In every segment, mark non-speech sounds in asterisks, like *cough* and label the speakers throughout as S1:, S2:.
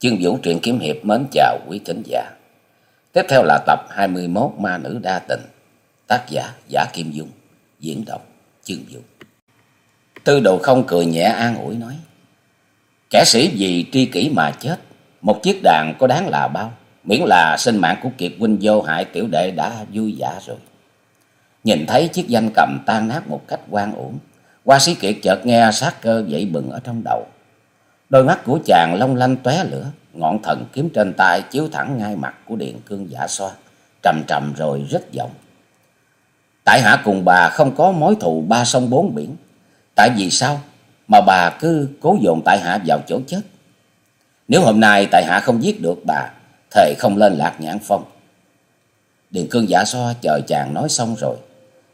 S1: Chương Vũ truyện kiếm hiệp mến chào quý thính giả. Tiếp theo là tập 21 Ma nữ đa tình. Tác giả Giả Kim Dung, diễn đọc Chương Vũ. Tư đồ không cười nhẹ an ủi nói. Kẻ sĩ vì tri kỷ mà chết, một chiếc đàn có đáng là bao, miễn là sinh mạng của Kiệt huynh vô hại tiểu đệ đã vui vẻ rồi. Nhìn thấy chiếc danh cầm tan nát một cách quan uổng, Hoa sĩ Kiệt chợt nghe sát cơ dậy bừng ở trong đầu Đôi mắt của chàng long lanh tóe lửa, ngọn thần kiếm trên tay chiếu thẳng ngay mặt của Điện Cương Giả Xoa, trầm trầm rồi rất giọng. Tại hạ cùng bà không có mối thù ba sông bốn biển, tại vì sao mà bà cứ cố dồn tại hạ vào chỗ chết? Nếu hôm nay tại hạ không giết được bà, thề không lên lạc nhãn phong. Điện Cương Giả Xoa chờ chàng nói xong rồi,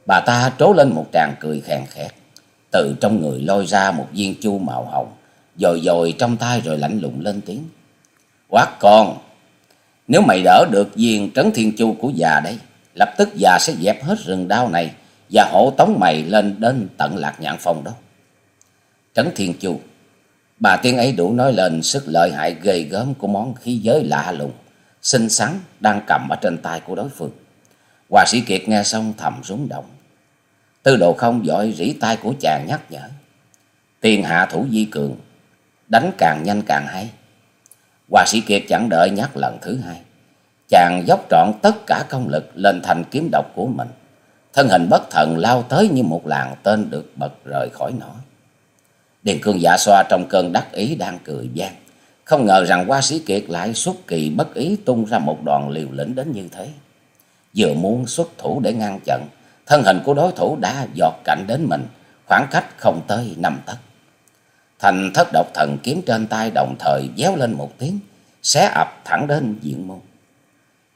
S1: bà ta trố lên một tràng cười khèn khẹt, từ trong người lôi ra một viên chu màu hồng dồi dồi trong tay rồi lạnh lùng lên tiếng. Quát con, nếu mày đỡ được viên trấn thiên chu của già đây, lập tức già sẽ dẹp hết rừng đao này và hộ tống mày lên đến tận lạc nhạn phong đó. Trấn thiên chu, bà tiên ấy đủ nói lên sức lợi hại ghê gớm của món khí giới lạ lùng, xinh xắn đang cầm ở trên tay của đối phương. Hòa sĩ Kiệt nghe xong thầm rúng động. Tư đồ không giỏi rỉ tay của chàng nhắc nhở. Tiền hạ thủ di cường, đánh càng nhanh càng hay. Hòa sĩ Kiệt chẳng đợi nhắc lần thứ hai. Chàng dốc trọn tất cả công lực lên thành kiếm độc của mình. Thân hình bất thần lao tới như một làng tên được bật rời khỏi nỏ. Điền cương dạ xoa trong cơn đắc ý đang cười gian. Không ngờ rằng hoa sĩ Kiệt lại xuất kỳ bất ý tung ra một đoàn liều lĩnh đến như thế. Vừa muốn xuất thủ để ngăn chặn, thân hình của đối thủ đã giọt cạnh đến mình, khoảng cách không tới năm tấc. Thành thất độc thần kiếm trên tay đồng thời déo lên một tiếng, xé ập thẳng đến diện môn.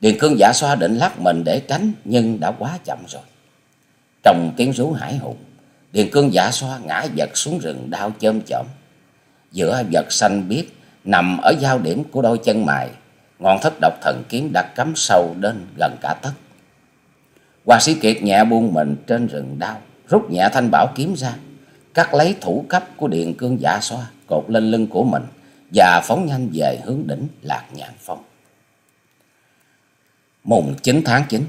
S1: Điền cương giả xoa định lắc mình để tránh nhưng đã quá chậm rồi. Trong tiếng rú hải hùng, Điền cương giả xoa ngã vật xuống rừng đau chôm chỏm Giữa vật xanh biếc nằm ở giao điểm của đôi chân mài, ngọn thất độc thần kiếm đã cắm sâu đến gần cả tấc. Hoa sĩ kiệt nhẹ buông mình trên rừng đau, rút nhẹ thanh bảo kiếm ra cắt lấy thủ cấp của điện cương giả xoa, cột lên lưng của mình và phóng nhanh về hướng đỉnh lạc nhạn phong. Mùng chín tháng chín,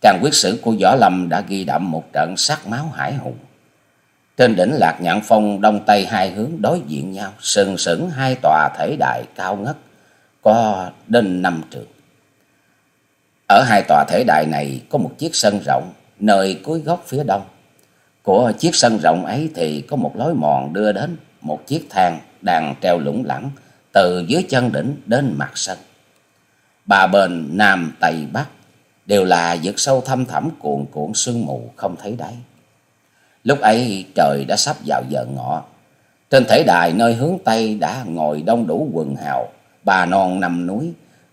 S1: càng quyết sử của võ lâm đã ghi đậm một trận sát máu hải hùng. Trên đỉnh lạc nhạn phong, đông tây hai hướng đối diện nhau, sừng sững hai tòa thể đại cao ngất, có đến năm trường ở hai tòa thể đại này có một chiếc sân rộng, nơi cuối góc phía đông của chiếc sân rộng ấy thì có một lối mòn đưa đến một chiếc thang đang treo lủng lẳng từ dưới chân đỉnh đến mặt sân. Ba bên Nam Tây Bắc đều là vực sâu thăm thẳm cuồn cuộn sương mù không thấy đáy. Lúc ấy trời đã sắp vào giờ ngọ. Trên thể đài nơi hướng Tây đã ngồi đông đủ quần hào, bà non nằm núi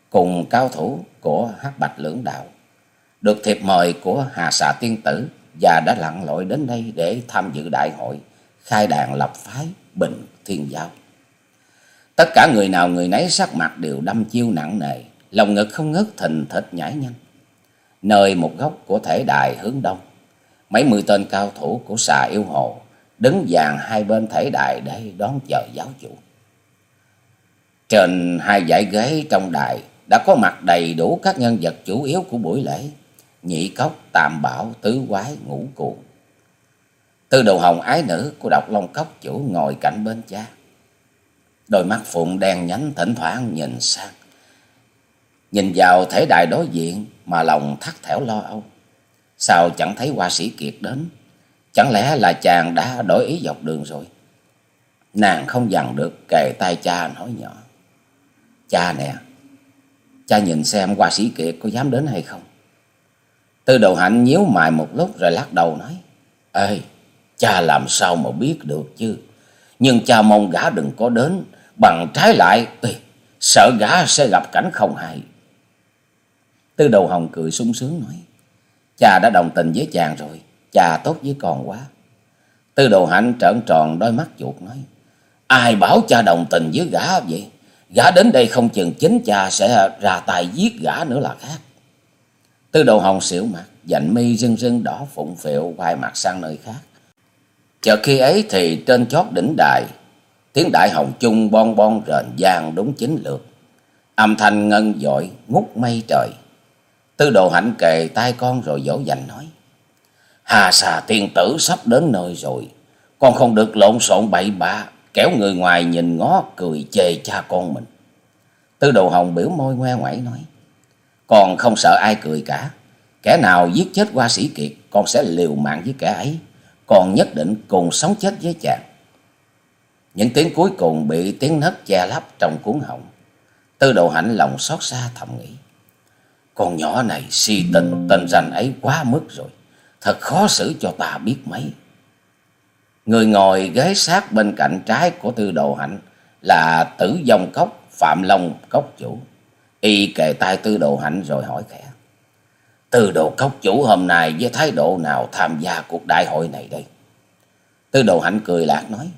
S1: cùng cao thủ của hát bạch lưỡng đạo. Được thiệp mời của Hà Xà Tiên Tử và đã lặn lội đến đây để tham dự đại hội khai đàn lập phái bình thiên giáo. Tất cả người nào người nấy sắc mặt đều đâm chiêu nặng nề, lòng ngực không ngớt thình thịch nhảy nhanh. Nơi một góc của thể đài hướng đông, mấy mươi tên cao thủ của xà yêu hồ đứng dàn hai bên thể đài để đón chờ giáo chủ. Trên hai dãy ghế trong đài đã có mặt đầy đủ các nhân vật chủ yếu của buổi lễ nhị cốc, tam bảo, tứ quái, ngũ cuồng. Tư đồ hồng ái nữ của độc long cốc chủ ngồi cạnh bên cha. Đôi mắt phụng đen nhánh thỉnh thoảng nhìn sang. Nhìn vào thể đại đối diện mà lòng thắt thẻo lo âu. Sao chẳng thấy hoa sĩ kiệt đến? Chẳng lẽ là chàng đã đổi ý dọc đường rồi? Nàng không dằn được kề tay cha nói nhỏ. Cha nè, cha nhìn xem hoa sĩ kiệt có dám đến hay không? Tư đầu hạnh nhíu mày một lúc rồi lắc đầu nói. Ê, cha làm sao mà biết được chứ. Nhưng cha mong gã đừng có đến. Bằng trái lại, ê, sợ gã sẽ gặp cảnh không hay. Tư đầu hồng cười sung sướng nói. Cha đã đồng tình với chàng rồi. Cha tốt với con quá. Tư đồ hạnh trợn tròn đôi mắt chuột nói. Ai bảo cha đồng tình với gã vậy? Gã đến đây không chừng chính cha sẽ ra tay giết gã nữa là khác. Tư đồ hồng xỉu mặt, dạnh mi rưng rưng đỏ phụng phịu quay mặt sang nơi khác. Chợt khi ấy thì trên chót đỉnh đài, Tiếng đại hồng chung bon bon rền vang đúng chính lượt. Âm thanh ngân dội ngút mây trời. Tư đồ hạnh kề tay con rồi dỗ dành nói. Hà xà tiên tử sắp đến nơi rồi. Con không được lộn xộn bậy bạ. Kéo người ngoài nhìn ngó cười chê cha con mình. Tư đồ hồng biểu môi ngoe ngoẩy nói. Con không sợ ai cười cả. Kẻ nào giết chết qua sĩ kiệt. Con sẽ liều mạng với kẻ ấy. Con nhất định cùng sống chết với chàng. Những tiếng cuối cùng bị tiếng nấc che lấp trong cuốn họng. Tư đồ hạnh lòng xót xa thầm nghĩ. Con nhỏ này, si tình, tên danh ấy quá mức rồi. Thật khó xử cho ta biết mấy. Người ngồi ghế sát bên cạnh trái của tư đồ hạnh là tử dông cốc, Phạm Long cốc chủ. Y kề tay tư đồ hạnh rồi hỏi khẽ. Tư đồ cốc chủ hôm nay với thái độ nào tham gia cuộc đại hội này đây? Tư đồ hạnh cười lạc nói.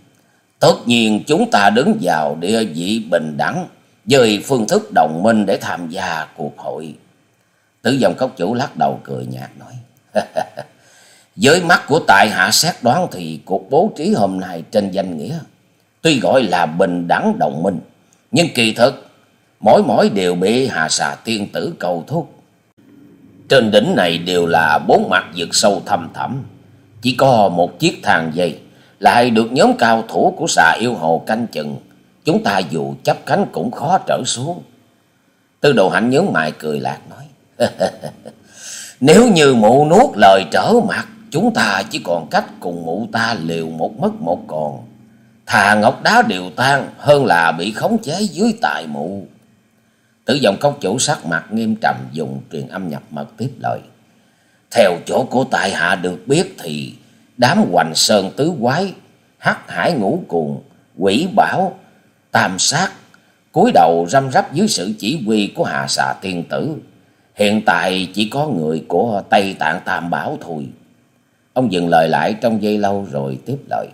S1: Tất nhiên chúng ta đứng vào địa vị bình đẳng với phương thức đồng minh để tham gia cuộc hội. Tử dòng cốc chủ lắc đầu cười nhạt nói. *laughs* Với mắt của tại hạ xét đoán thì cuộc bố trí hôm nay trên danh nghĩa. Tuy gọi là bình đẳng đồng minh. Nhưng kỳ thực mỗi mỗi đều bị hà xà tiên tử cầu thúc. Trên đỉnh này đều là bốn mặt vực sâu thâm thẳm. Chỉ có một chiếc thang dây lại được nhóm cao thủ của xà yêu hồ canh chừng. Chúng ta dù chấp cánh cũng khó trở xuống. Tư đồ hạnh nhớ mày cười lạc nói. *laughs* Nếu như mụ nuốt lời trở mặt, chúng ta chỉ còn cách cùng mụ ta liều một mất một còn. Thà ngọc đá đều tan hơn là bị khống chế dưới tài mụ. Tử dòng công chủ sắc mặt nghiêm trầm dùng truyền âm nhập mật tiếp lời. Theo chỗ của tại hạ được biết thì đám hoành sơn tứ quái, hắc hải ngũ cuồng, quỷ bảo, tam sát, cúi đầu răm rắp dưới sự chỉ huy của hạ xà tiên tử. Hiện tại chỉ có người của Tây Tạng Tam Bảo thôi. Ông dừng lời lại trong giây lâu rồi tiếp lời.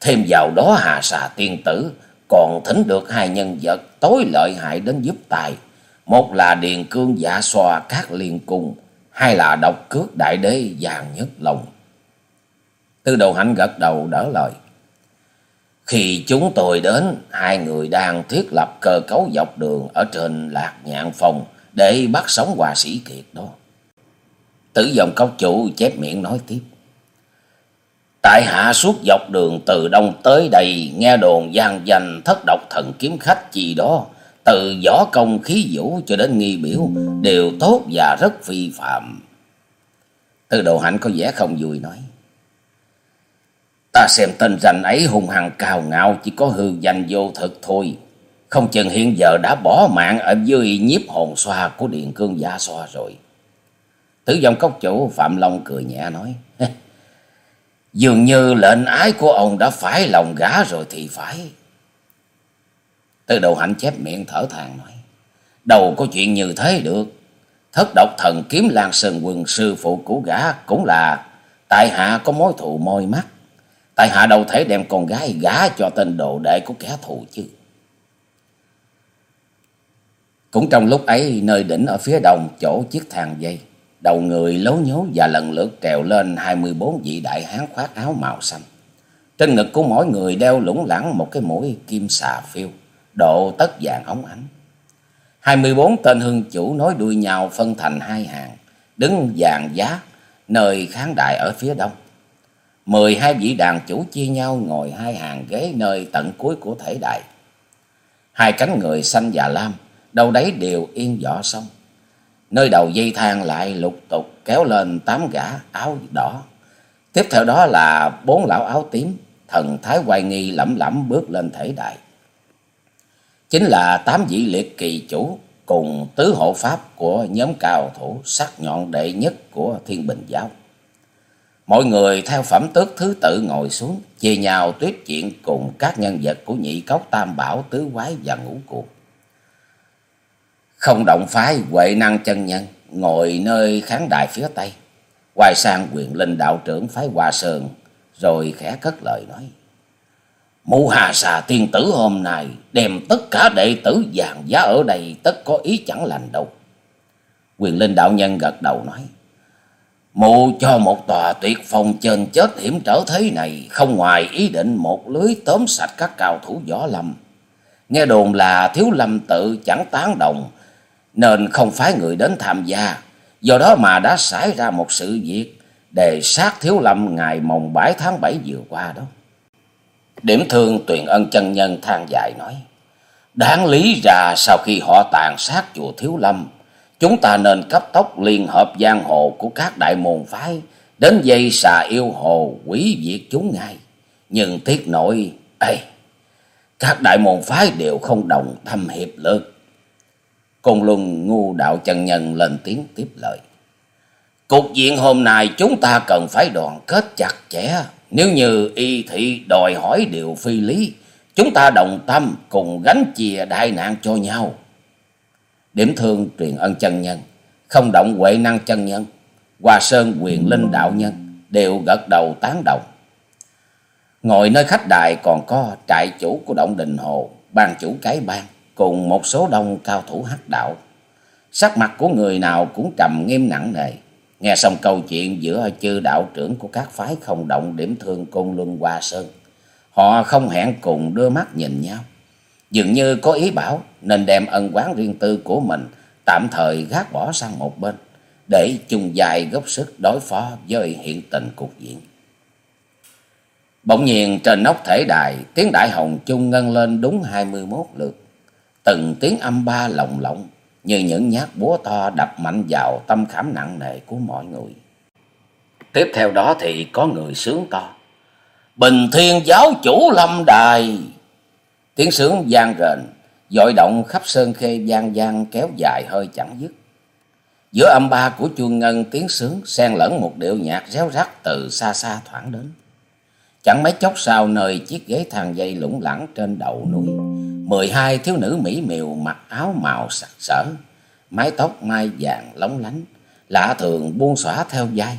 S1: Thêm vào đó hạ xà tiên tử còn thính được hai nhân vật tối lợi hại đến giúp tài. Một là Điền Cương dạ xòa các liên cung, hai là độc cước đại đế vàng nhất lòng. Tư đồ hạnh gật đầu đỡ lời. Khi chúng tôi đến, hai người đang thiết lập cơ cấu dọc đường ở trên lạc nhạn phòng để bắt sống hòa sĩ kiệt đó. Tử dòng cốc chủ chép miệng nói tiếp. Tại hạ suốt dọc đường từ đông tới đây, nghe đồn gian danh thất độc thần kiếm khách gì đó, từ võ công khí vũ cho đến nghi biểu, đều tốt và rất phi phạm. Từ đồ hạnh có vẻ không vui nói. Ta xem tên danh ấy hung hăng cao ngạo chỉ có hư danh vô thực thôi. Không chừng hiện giờ đã bỏ mạng ở dưới nhiếp hồn xoa của Điện Cương Gia Xoa rồi. Tử dòng cốc chủ Phạm Long cười nhẹ nói. *laughs* Dường như lệnh ái của ông đã phải lòng gã rồi thì phải. Từ đầu hạnh chép miệng thở than nói. Đâu có chuyện như thế được. Thất độc thần kiếm lan sơn quân sư phụ của gã cũng là tại hạ có mối thù môi mắt. Tại hạ đâu thể đem con gái gã cho tên đồ đệ của kẻ thù chứ. Cũng trong lúc ấy, nơi đỉnh ở phía đông chỗ chiếc thang dây, đầu người lố nhố và lần lượt trèo lên hai mươi bốn vị đại hán khoác áo màu xanh. Trên ngực của mỗi người đeo lủng lẳng một cái mũi kim xà phiêu, độ tất vàng óng ánh. hai mươi bốn tên hương chủ nối đuôi nhau phân thành hai hàng, đứng dàn giá nơi khán đài ở phía đông. mười hai vị đàn chủ chia nhau ngồi hai hàng ghế nơi tận cuối của thể đài. Hai cánh người xanh và lam đâu đấy đều yên võ xong. Nơi đầu dây thang lại lục tục kéo lên tám gã áo đỏ. Tiếp theo đó là bốn lão áo tím, thần thái hoài nghi lẩm lẩm bước lên thể đại. Chính là tám vị liệt kỳ chủ cùng tứ hộ pháp của nhóm cao thủ sắc nhọn đệ nhất của thiên bình giáo. Mọi người theo phẩm tước thứ tự ngồi xuống, chia nhau tuyết chuyện cùng các nhân vật của nhị cốc tam bảo tứ quái và ngũ cuộc. Không động phái Huệ năng chân nhân, ngồi nơi khán đài phía tây. Quay sang quyền linh đạo trưởng phái hòa Sơn, rồi khẽ cất lời nói. Mụ Hà Xà tiên tử hôm nay đem tất cả đệ tử vàng giá ở đây tất có ý chẳng lành đâu. Quyền linh đạo nhân gật đầu nói. Mụ cho một tòa tuyệt phòng trên chết hiểm trở thế này không ngoài ý định một lưới tóm sạch các cao thủ võ lâm. Nghe đồn là thiếu lâm tự chẳng tán đồng nên không phái người đến tham gia. Do đó mà đã xảy ra một sự việc đề sát thiếu lâm ngày mồng 7 tháng 7 vừa qua đó. Điểm thương tuyền ân chân nhân than dài nói. Đáng lý ra sau khi họ tàn sát chùa thiếu lâm Chúng ta nên cấp tốc liên hợp giang hồ của các đại môn phái đến dây xà yêu hồ quỷ diệt chúng ngay. Nhưng tiếc nội, ê, các đại môn phái đều không đồng thâm hiệp lực. Côn Luân ngu đạo chân nhân lên tiếng tiếp lời. Cục diện hôm nay chúng ta cần phải đoàn kết chặt chẽ. Nếu như y thị đòi hỏi điều phi lý, chúng ta đồng tâm cùng gánh chìa đại nạn cho nhau. Điểm thương truyền ân chân nhân, không động huệ năng chân nhân, Hòa Sơn quyền linh đạo nhân đều gật đầu tán đồng. Ngồi nơi khách đài còn có trại chủ của động đình hồ, ban chủ cái bang cùng một số đông cao thủ hắc đạo. Sắc mặt của người nào cũng trầm nghiêm nặng nề. Nghe xong câu chuyện giữa chư đạo trưởng của các phái không động điểm thương côn luân Hoa Sơn. Họ không hẹn cùng đưa mắt nhìn nhau. Dường như có ý bảo nên đem ân quán riêng tư của mình tạm thời gác bỏ sang một bên, để chung dài góp sức đối phó với hiện tình cục diện. Bỗng nhiên trên nóc thể đài, tiếng đại hồng chung ngân lên đúng hai mươi 21 lượt. Từng tiếng âm ba lồng lộng như những nhát búa to đập mạnh vào tâm khảm nặng nề của mọi người. Tiếp theo đó thì có người sướng to. Bình thiên giáo chủ lâm đài. Tiếng sướng gian rền, dội động khắp sơn khê gian gian kéo dài hơi chẳng dứt. Giữa âm ba của chuông ngân tiếng sướng xen lẫn một điệu nhạc réo rắt từ xa xa thoảng đến. Chẳng mấy chốc sau nơi chiếc ghế thang dây lủng lẳng trên đầu núi. Mười hai thiếu nữ mỹ miều mặc áo màu sặc sỡ, mái tóc mai vàng lóng lánh, lạ thường buông xõa theo vai.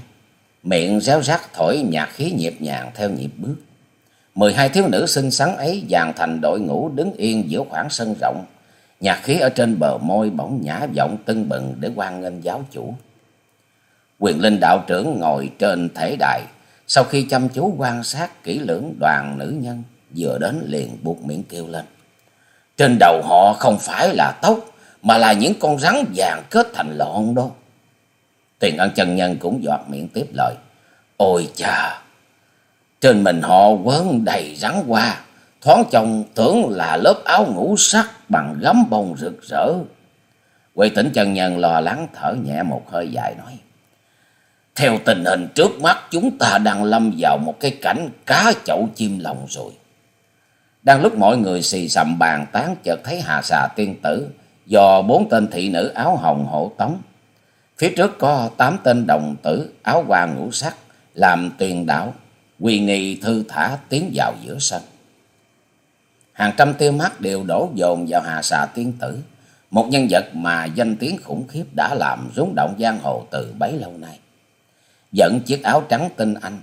S1: Miệng réo rắt thổi nhạc khí nhịp nhàng theo nhịp bước. Mười hai thiếu nữ xinh xắn ấy dàn thành đội ngũ đứng yên giữa khoảng sân rộng. Nhạc khí ở trên bờ môi bỗng nhã vọng tưng bừng để quan nghênh giáo chủ. Quyền linh đạo trưởng ngồi trên thể đài. Sau khi chăm chú quan sát kỹ lưỡng đoàn nữ nhân vừa đến liền buộc miệng kêu lên. Trên đầu họ không phải là tóc mà là những con rắn vàng kết thành lọn đó. Tiền ân chân nhân cũng giọt miệng tiếp lời. Ôi chà! Trên mình họ quấn đầy rắn hoa, thoáng trông tưởng là lớp áo ngũ sắc bằng gấm bông rực rỡ. Quệ tỉnh chân nhân lo lắng thở nhẹ một hơi dài nói. Theo tình hình trước mắt chúng ta đang lâm vào một cái cảnh cá chậu chim lòng rồi. Đang lúc mọi người xì xầm bàn tán chợt thấy hà xà tiên tử do bốn tên thị nữ áo hồng hộ tống. Phía trước có tám tên đồng tử áo hoa ngũ sắc làm tuyền đảo Quỳ nghi thư thả tiến vào giữa sân. Hàng trăm tia mắt đều đổ dồn vào Hà Xà Tiên Tử, một nhân vật mà danh tiếng khủng khiếp đã làm rúng động giang hồ từ bấy lâu nay. Dẫn chiếc áo trắng tinh anh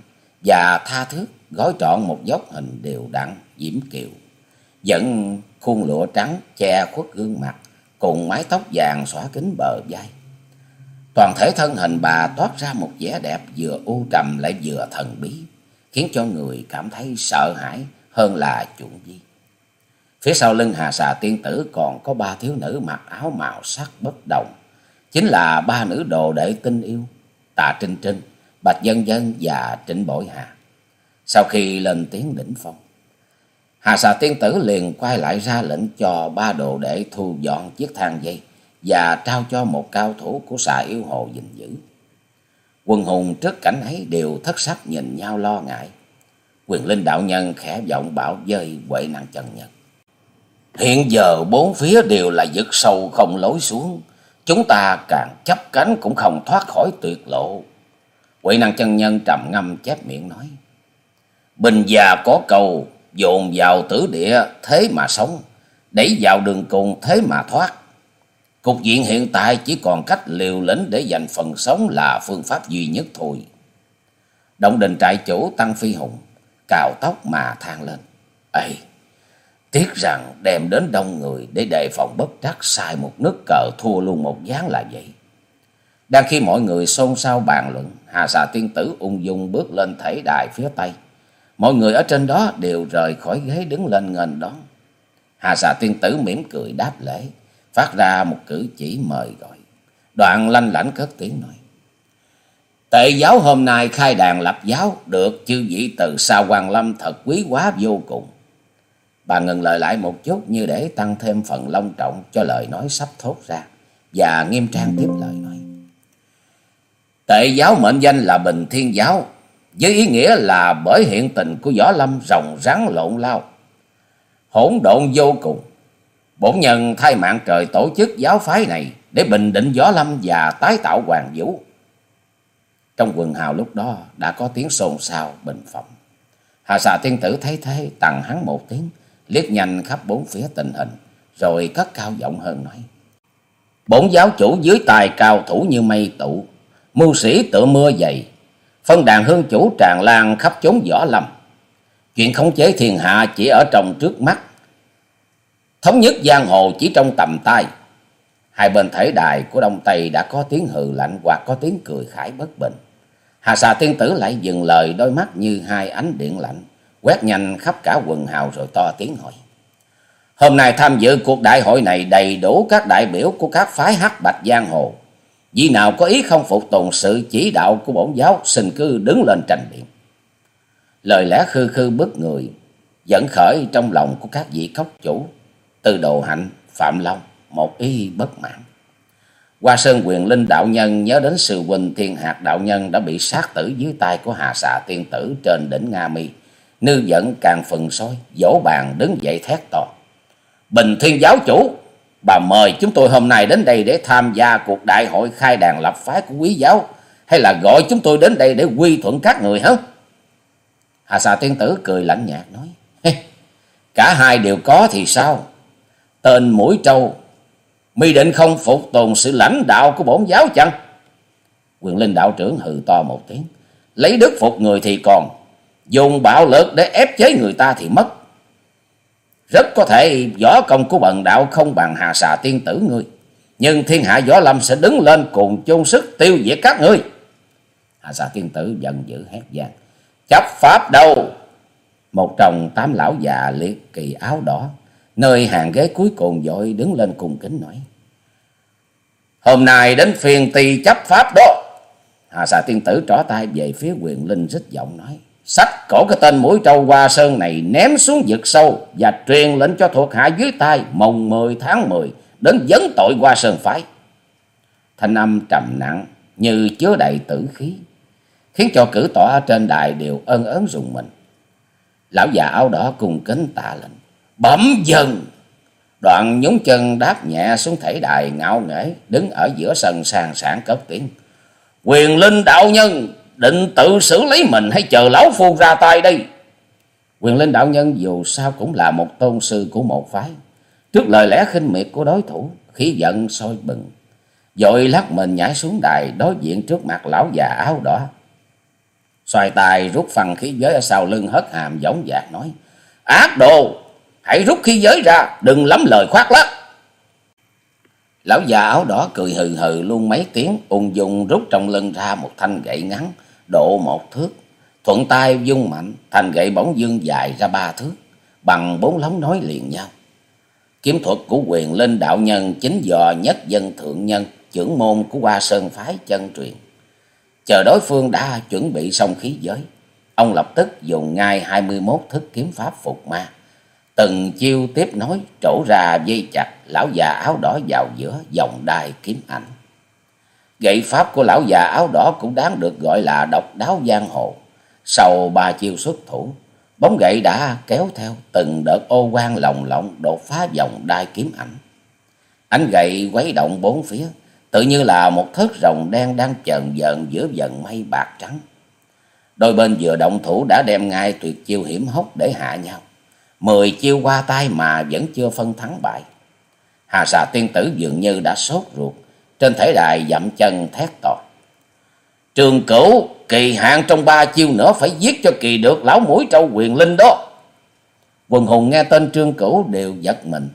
S1: và tha thước gói trọn một dốc hình đều đặn, diễm kiều. Dẫn khuôn lụa trắng che khuất gương mặt, cùng mái tóc vàng xõa kín bờ vai. Toàn thể thân hình bà toát ra một vẻ đẹp vừa u trầm lại vừa thần bí khiến cho người cảm thấy sợ hãi hơn là chuộng vi. Phía sau lưng Hà Xà tiên tử còn có ba thiếu nữ mặc áo màu sắc bất đồng, chính là ba nữ đồ đệ tinh yêu, Tạ Trinh Trinh, Bạch Dân Dân và Trịnh Bội Hà. Sau khi lên tiếng đỉnh phong, Hà Xà tiên tử liền quay lại ra lệnh cho ba đồ để thu dọn chiếc thang dây và trao cho một cao thủ của xà yêu hồ gìn giữ. Quân hùng trước cảnh ấy đều thất sắc nhìn nhau lo ngại. Quyền linh đạo nhân khẽ giọng bảo dơi quệ năng chân nhân. Hiện giờ bốn phía đều là vực sâu không lối xuống. Chúng ta càng chấp cánh cũng không thoát khỏi tuyệt lộ. Quệ năng chân nhân trầm ngâm chép miệng nói. Bình già có cầu, dồn vào tử địa thế mà sống, đẩy vào đường cùng thế mà thoát. Cục diện hiện tại chỉ còn cách liều lĩnh để giành phần sống là phương pháp duy nhất thôi. Động đình trại chủ Tăng Phi Hùng cào tóc mà than lên. Ây, tiếc rằng đem đến đông người để đề phòng bất trắc sai một nước cờ thua luôn một gián là vậy. Đang khi mọi người xôn xao bàn luận, Hà xà tiên tử ung dung bước lên thể đài phía tây. Mọi người ở trên đó đều rời khỏi ghế đứng lên nghênh đón. Hà xà tiên tử mỉm cười đáp lễ, phát ra một cử chỉ mời gọi. Đoạn lanh lảnh cất tiếng nói. Tệ giáo hôm nay khai đàn lập giáo, được chư vị từ xa Hoàng Lâm thật quý quá vô cùng. Bà ngừng lời lại một chút như để tăng thêm phần long trọng cho lời nói sắp thốt ra. Và nghiêm trang tiếp lời nói. Tệ giáo mệnh danh là Bình Thiên Giáo, với ý nghĩa là bởi hiện tình của Võ Lâm rồng rắn lộn lao. Hỗn độn vô cùng. Bổn nhân thay mạng trời tổ chức giáo phái này để bình định Võ Lâm và tái tạo Hoàng Vũ. Trong quần hào lúc đó đã có tiếng xôn xao bình phẩm. Hà xà tiên tử thấy thế tặng hắn một tiếng, liếc nhanh khắp bốn phía tình hình, rồi cất cao giọng hơn nói. bổn giáo chủ dưới tài cao thủ như mây tụ, mưu sĩ tựa mưa dày, phân đàn hương chủ tràn lan khắp chốn võ lâm. Chuyện khống chế thiên hạ chỉ ở trong trước mắt, thống nhất giang hồ chỉ trong tầm tay. Hai bên thể đài của Đông Tây đã có tiếng hừ lạnh hoặc có tiếng cười khải bất bình. Hà xà tiên tử lại dừng lời đôi mắt như hai ánh điện lạnh, quét nhanh khắp cả quần hào rồi to tiếng hỏi. Hôm nay tham dự cuộc đại hội này đầy đủ các đại biểu của các phái hắc bạch giang hồ vị nào có ý không phục tùng sự chỉ đạo của bổn giáo xin cứ đứng lên tranh biện. Lời lẽ khư khư bức người, dẫn khởi trong lòng của các vị cốc chủ, từ đồ hạnh, phạm long, một ý bất mãn. qua Sơn quyền linh đạo nhân nhớ đến sư huynh thiên hạt đạo nhân đã bị sát tử dưới tay của hà xà tiên tử trên đỉnh Nga Mi. Nư giận càng phần soi, dỗ bàn đứng dậy thét to. Bình thiên giáo chủ, bà mời chúng tôi hôm nay đến đây để tham gia cuộc đại hội khai đàn lập phái của quý giáo, hay là gọi chúng tôi đến đây để quy thuận các người hả? Hà xà tiên tử cười lạnh nhạt nói, cả hai đều có thì sao? Tên mũi trâu mi định không phục tồn sự lãnh đạo của bổn giáo chăng? Quyền linh đạo trưởng hừ to một tiếng. Lấy đức phục người thì còn, dùng bạo lực để ép chế người ta thì mất. Rất có thể võ công của bần đạo không bằng hà xà tiên tử ngươi. Nhưng thiên hạ võ lâm sẽ đứng lên cùng chung sức tiêu diệt các ngươi. Hà xà tiên tử giận dữ hét vang. Chấp pháp đâu? Một trong tám lão già liệt kỳ áo đỏ, nơi hàng ghế cuối cùng dội đứng lên cùng kính nói. Hôm nay đến phiên tỳ chấp pháp đó. Hà xà tiên tử trỏ tay về phía quyền linh rít giọng nói. Sách cổ cái tên mũi trâu hoa sơn này ném xuống vực sâu và truyền lệnh cho thuộc hạ dưới tay mồng 10 tháng 10 đến vấn tội hoa sơn phái. Thanh âm trầm nặng như chứa đầy tử khí, khiến cho cử tỏ trên đài đều ân ớn rùng mình. Lão già áo đỏ cùng kính tạ lệnh bẩm dần đoạn nhúng chân đáp nhẹ xuống thể đài ngạo nghễ đứng ở giữa sân sàn sản cất tiếng quyền linh đạo nhân định tự xử lý mình hay chờ lão phu ra tay đây? Quyền linh đạo nhân dù sao cũng là một tôn sư của một phái. Trước lời lẽ khinh miệt của đối thủ khí giận sôi bừng. Dội lắc mình nhảy xuống đài đối diện trước mặt lão già áo đỏ. Xoay tài rút phần khí giới ở sau lưng hất hàm giống dạc nói ác đồ hãy rút khí giới ra, đừng lắm lời khoác lác. Lão già áo đỏ cười hừ hừ luôn mấy tiếng, ung dung rút trong lưng ra một thanh gậy ngắn, độ một thước. Thuận tay dung mạnh, thành gậy bóng dương dài ra ba thước, bằng bốn lóng nói liền nhau. Kiếm thuật của quyền linh đạo nhân chính dò nhất dân thượng nhân, trưởng môn của Hoa Sơn Phái chân truyền. Chờ đối phương đã chuẩn bị xong khí giới, ông lập tức dùng ngay hai mươi mốt thức kiếm pháp phục ma Từng chiêu tiếp nối trổ ra dây chặt lão già áo đỏ vào giữa dòng đai kiếm ảnh. Gậy pháp của lão già áo đỏ cũng đáng được gọi là độc đáo giang hồ. Sau ba chiêu xuất thủ, bóng gậy đã kéo theo từng đợt ô quang lồng lộng đột phá dòng đai kiếm ảnh. Ánh gậy quấy động bốn phía, tự như là một thớt rồng đen đang chờn dợn giữa dần mây bạc trắng. Đôi bên vừa động thủ đã đem ngay tuyệt chiêu hiểm hóc để hạ nhau mười chiêu qua tay mà vẫn chưa phân thắng bại. Hà xà tiên tử dường như đã sốt ruột, trên thể đài dậm chân thét to. Trường cửu, kỳ hạn trong ba chiêu nữa phải giết cho kỳ được lão mũi trâu quyền linh đó. Quần hùng nghe tên trương cửu đều giật mình.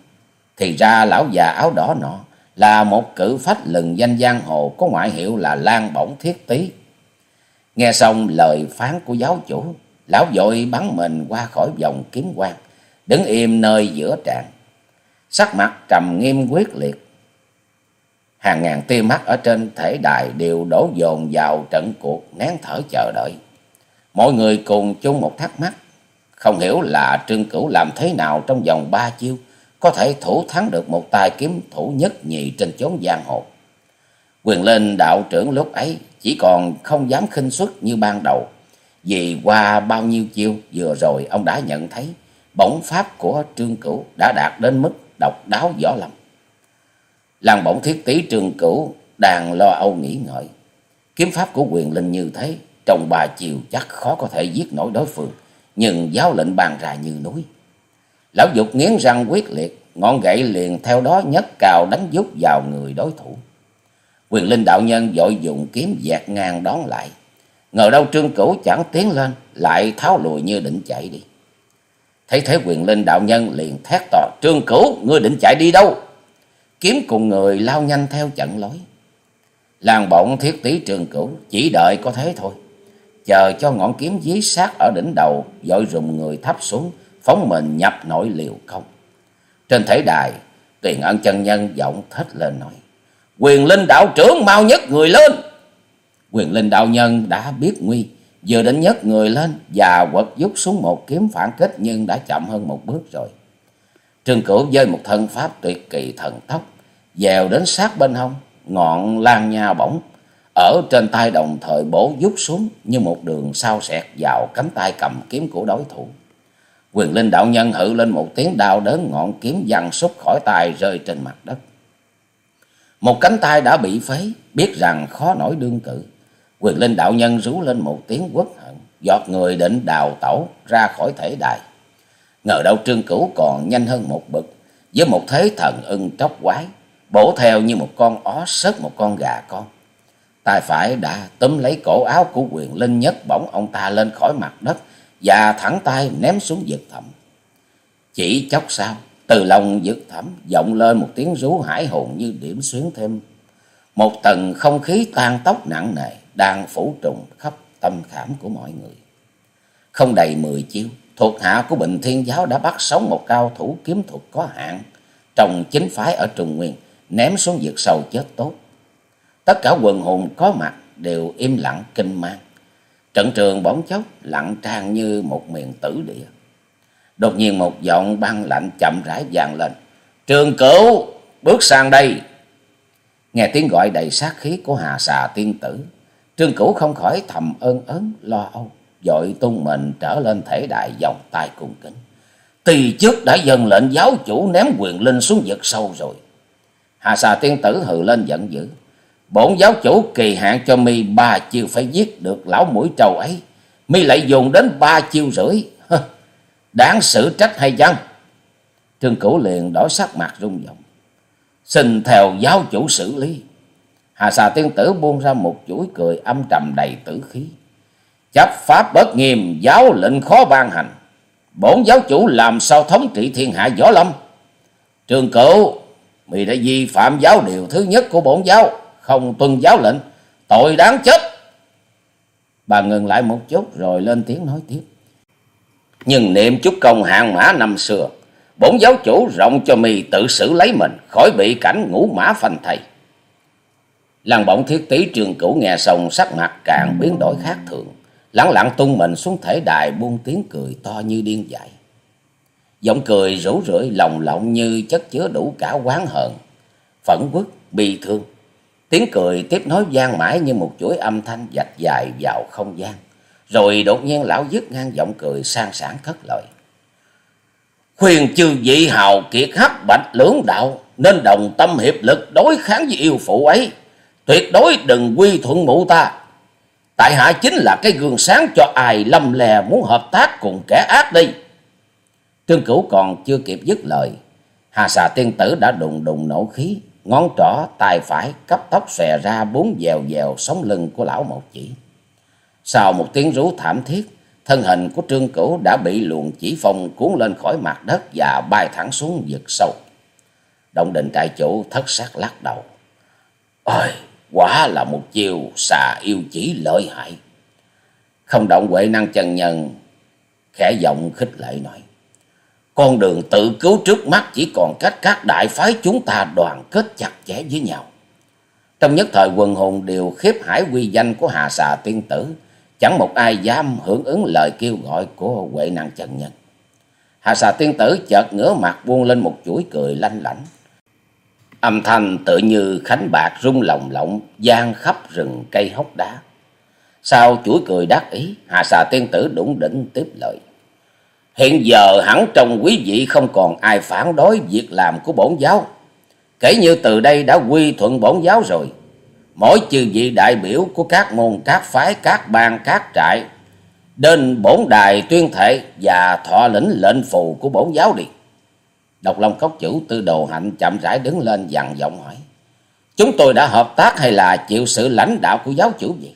S1: Thì ra lão già áo đỏ nọ là một cử phách lừng danh giang hồ có ngoại hiệu là Lan Bổng Thiết Tý. Nghe xong lời phán của giáo chủ, lão vội bắn mình qua khỏi vòng kiếm quan, đứng im nơi giữa tràng. Sắc mặt trầm nghiêm quyết liệt. Hàng ngàn tia mắt ở trên thể đài đều đổ dồn vào trận cuộc nén thở chờ đợi. Mọi người cùng chung một thắc mắc, không hiểu là Trương Cửu làm thế nào trong vòng ba chiêu có thể thủ thắng được một tài kiếm thủ nhất nhì trên chốn giang hồ. Quyền lên đạo trưởng lúc ấy chỉ còn không dám khinh suất như ban đầu, vì qua bao nhiêu chiêu vừa rồi ông đã nhận thấy bổng pháp của Trương Cửu đã đạt đến mức độc đáo võ lâm. Làng bổng thiết tí Trương Cửu đang lo âu nghĩ ngợi. Kiếm pháp của quyền linh như thế, trong bà chiều chắc khó có thể giết nổi đối phương, nhưng giáo lệnh bàn ra như núi. Lão dục nghiến răng quyết liệt, ngọn gậy liền theo đó nhấc cào đánh dút vào người đối thủ. Quyền linh đạo nhân dội dùng kiếm dẹt ngang đón lại. Ngờ đâu trương cửu chẳng tiến lên, lại tháo lùi như định chạy đi. Thấy thế quyền linh đạo nhân liền thét to, trương cửu, ngươi định chạy đi đâu? Kiếm cùng người lao nhanh theo trận lối. Làng bỗng thiết tí trường cửu, chỉ đợi có thế thôi. Chờ cho ngọn kiếm dí sát ở đỉnh đầu, dội rùng người thấp xuống, phóng mình nhập nội liều công. Trên thể đài, Tuyền Ân chân nhân giọng thét lên nói: "Quyền Linh đạo trưởng mau nhất người lên!" Quyền Linh đạo nhân đã biết nguy, vừa đến nhất người lên và quật dút xuống một kiếm phản kích nhưng đã chậm hơn một bước rồi. Trương Cửu dơi một thân pháp tuyệt kỳ thần tốc, dèo đến sát bên hông, ngọn lan nha bổng ở trên tay đồng thời bổ rút xuống như một đường sao sẹt vào cánh tay cầm kiếm của đối thủ. Quyền linh đạo nhân hự lên một tiếng đau đớn ngọn kiếm văng xúc khỏi tay rơi trên mặt đất. Một cánh tay đã bị phế, biết rằng khó nổi đương cự. Quyền linh đạo nhân rú lên một tiếng quất hận, giọt người định đào tẩu ra khỏi thể đài. Ngờ đâu trương cửu còn nhanh hơn một bậc, với một thế thần ưng tróc quái, bổ theo như một con ó sớt một con gà con. Tay phải đã túm lấy cổ áo của quyền linh nhất bỗng ông ta lên khỏi mặt đất, và thẳng tay ném xuống vực thẳm. Chỉ chốc sau, từ lòng vực thẳm vọng lên một tiếng rú hải hồn như điểm xuyến thêm. Một tầng không khí tan tóc nặng nề đang phủ trùng khắp tâm khảm của mọi người. Không đầy mười chiêu, thuộc hạ của Bình Thiên Giáo đã bắt sống một cao thủ kiếm thuật có hạn trong chính phái ở Trung Nguyên, ném xuống vực sâu chết tốt. Tất cả quần hùng có mặt đều im lặng kinh mang. Trận trường bỗng chốc lặng trang như một miền tử địa. Đột nhiên một giọng băng lạnh chậm rãi vang lên. Trường cửu, bước sang đây. Nghe tiếng gọi đầy sát khí của hà xà tiên tử. Trương cửu không khỏi thầm ơn ớn lo âu. Dội tung mình trở lên thể đại vòng tay cung kính. Tỳ trước đã dần lệnh giáo chủ ném quyền linh xuống vực sâu rồi. Hà xà tiên tử hừ lên giận dữ. Bổn giáo chủ kỳ hạn cho mi ba chiêu phải giết được lão mũi trầu ấy. Mi lại dùng đến ba chiêu rưỡi. Đáng xử trách hay chăng? Trương Cửu liền đổi sắc mặt rung động. Xin theo giáo chủ xử lý. Hà xà tiên tử buông ra một chuỗi cười âm trầm đầy tử khí. Chấp pháp bất nghiêm, giáo lệnh khó ban hành. Bổn giáo chủ làm sao thống trị thiên hạ võ lâm? trường Cửu, mì đã vi phạm giáo điều thứ nhất của bổn giáo không tuân giáo lệnh, tội đáng chết. Bà ngừng lại một chút rồi lên tiếng nói tiếp. Nhưng niệm chúc công hạng mã năm xưa, bổn giáo chủ rộng cho mì tự xử lấy mình, khỏi bị cảnh ngũ mã phanh thầy. Làng bỗng thiết tí trường cửu nghe xong sắc mặt càng biến đổi khác thường, lẳng lặng tung mình xuống thể đài buông tiếng cười to như điên dại. Giọng cười rủ rượi lòng lộng như chất chứa đủ cả quán hờn, phẫn quốc, bi thương, Tiếng cười tiếp nối gian mãi như một chuỗi âm thanh vạch dài vào không gian. Rồi đột nhiên lão dứt ngang giọng cười sang sảng thất lợi. Khuyên chư vị hào kiệt hắc bạch lưỡng đạo nên đồng tâm hiệp lực đối kháng với yêu phụ ấy. Tuyệt đối đừng quy thuận mụ ta. Tại hạ chính là cái gương sáng cho ai lâm lè muốn hợp tác cùng kẻ ác đi. Trương Cửu còn chưa kịp dứt lời. Hà xà tiên tử đã đùng đùng nổ khí ngón trỏ tay phải cấp tóc xòe ra bốn dèo dèo sống lưng của lão một chỉ. Sau một tiếng rú thảm thiết, thân hình của Trương Cửu đã bị luồng chỉ phong cuốn lên khỏi mặt đất và bay thẳng xuống vực sâu. Động đình trại chủ thất sắc lắc đầu. Ôi, quả là một chiêu xà yêu chỉ lợi hại. Không động Huệ năng chân nhân, khẽ giọng khích lệ nói. Con đường tự cứu trước mắt chỉ còn cách các đại phái chúng ta đoàn kết chặt chẽ với nhau. Trong nhất thời quần hùng đều khiếp hải quy danh của Hà Xà Tiên Tử, chẳng một ai dám hưởng ứng lời kêu gọi của Huệ Năng Chân Nhân. Hà Xà Tiên Tử chợt ngửa mặt buông lên một chuỗi cười lanh lảnh. Âm thanh tự như khánh bạc rung lồng lộng, gian khắp rừng cây hốc đá. Sau chuỗi cười đắc ý, Hà Xà Tiên Tử đủng đỉnh tiếp lời. Hiện giờ hẳn trong quý vị không còn ai phản đối việc làm của bổn giáo. Kể như từ đây đã quy thuận bổn giáo rồi. Mỗi chư vị đại biểu của các môn, các phái, các bang, các trại đến bổn đài tuyên thệ và thọ lĩnh lệnh phù của bổn giáo đi. Độc Long Cốc chủ tư đồ hạnh chậm rãi đứng lên dằn giọng hỏi. Chúng tôi đã hợp tác hay là chịu sự lãnh đạo của giáo chủ gì?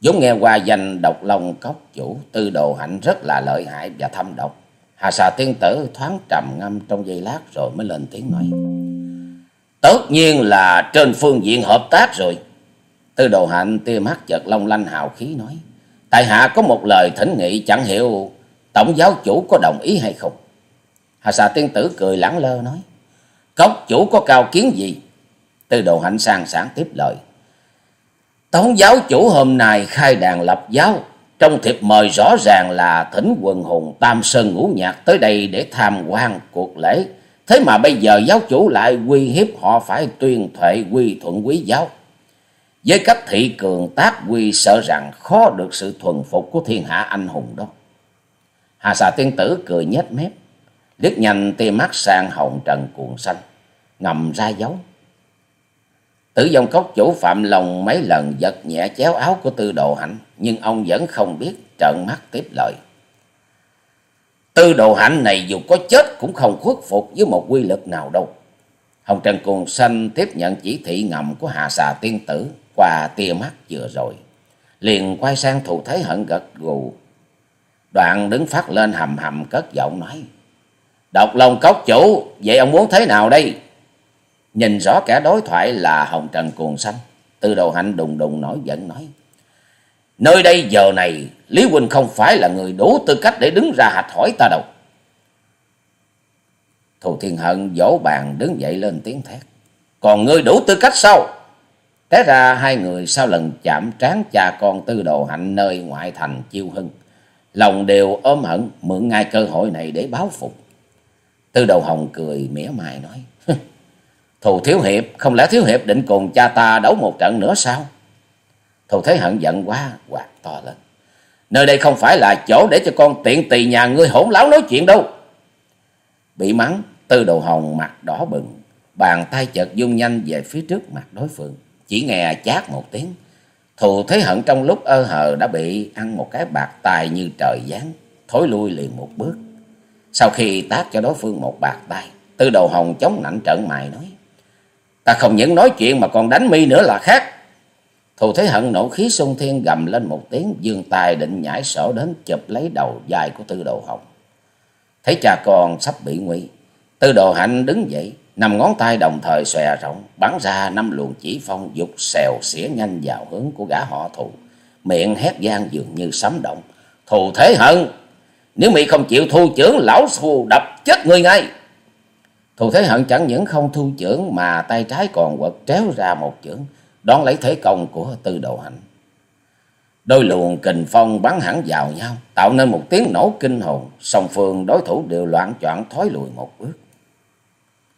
S1: dũng nghe qua danh độc long cốc chủ tư đồ hạnh rất là lợi hại và thâm độc hà xà tiên tử thoáng trầm ngâm trong giây lát rồi mới lên tiếng nói, tất nhiên là trên phương diện hợp tác rồi tư đồ hạnh tia mắt chợt long lanh hào khí nói, tại hạ có một lời thỉnh nghị chẳng hiểu tổng giáo chủ có đồng ý hay không hà xà tiên tử cười lẳng lơ nói cốc chủ có cao kiến gì tư đồ hạnh sang sản tiếp lời Tống giáo chủ hôm nay khai đàn lập giáo, trong thiệp mời rõ ràng là thỉnh quần hùng Tam Sơn Ngũ Nhạc tới đây để tham quan cuộc lễ. Thế mà bây giờ giáo chủ lại quy hiếp họ phải tuyên thệ quy thuận quý giáo. Với cách thị cường tác quy sợ rằng khó được sự thuần phục của thiên hạ anh hùng đó. Hà xà tiên tử cười nhếch mép, liếc nhanh tia mắt sang hồng trần cuồng xanh, ngầm ra dấu. Tử dòng cốc chủ phạm lòng mấy lần giật nhẹ chéo áo của tư đồ hạnh, nhưng ông vẫn không biết trợn mắt tiếp lời. Tư đồ hạnh này dù có chết cũng không khuất phục với một quy lực nào đâu. Hồng Trần Cuồng Xanh tiếp nhận chỉ thị ngầm của hạ Xà Tiên Tử qua tia mắt vừa rồi. Liền quay sang thù thế hận gật gù. Đoạn đứng phát lên hầm hầm cất giọng nói. Độc lòng cốc chủ, vậy ông muốn thế nào đây? Nhìn rõ kẻ đối thoại là Hồng Trần Cuồng Xanh. Từ đầu hạnh đùng đùng nổi giận nói. Nơi đây giờ này, Lý Huynh không phải là người đủ tư cách để đứng ra hạch hỏi ta đâu. Thù Thiên Hận vỗ bàn đứng dậy lên tiếng thét. Còn ngươi đủ tư cách sao? Té ra hai người sau lần chạm trán cha con tư đồ hạnh nơi ngoại thành chiêu hưng. Lòng đều ôm hận mượn ngay cơ hội này để báo phục. Tư đầu hồng cười mỉa mai nói. Thù Thiếu Hiệp, không lẽ Thiếu Hiệp định cùng cha ta đấu một trận nữa sao? Thù Thế Hận giận quá, quạt to lên. Nơi đây không phải là chỗ để cho con tiện tỳ nhà ngươi hỗn láo nói chuyện đâu. Bị mắng, tư đầu hồng mặt đỏ bừng, bàn tay chợt dung nhanh về phía trước mặt đối phương. Chỉ nghe chát một tiếng, thù Thế Hận trong lúc ơ hờ đã bị ăn một cái bạc tài như trời giáng, thối lui liền một bước. Sau khi tát cho đối phương một bạc tay, tư đồ hồng chống nạnh trận mày nói. Ta không những nói chuyện mà còn đánh mi nữa là khác. Thù Thế Hận nổ khí xung thiên gầm lên một tiếng, dương tài định nhảy sổ đến chụp lấy đầu dài của Tư Đồ Hồng. Thấy cha con sắp bị nguy, Tư Đồ Hạnh đứng dậy, nằm ngón tay đồng thời xòe rộng, bắn ra năm luồng chỉ phong dục xèo xỉa nhanh vào hướng của gã họ thù. Miệng hét gian dường như sấm động. Thù Thế Hận, nếu mị không chịu thu trưởng lão xù đập chết người ngay. Thù Thế Hận chẳng những không thu trưởng mà tay trái còn quật tréo ra một chưởng, đón lấy thế công của Tư Đồ Hạnh. Đôi luồng kình phong bắn hẳn vào nhau, tạo nên một tiếng nổ kinh hồn, song phương đối thủ đều loạn choạng thối lùi một bước.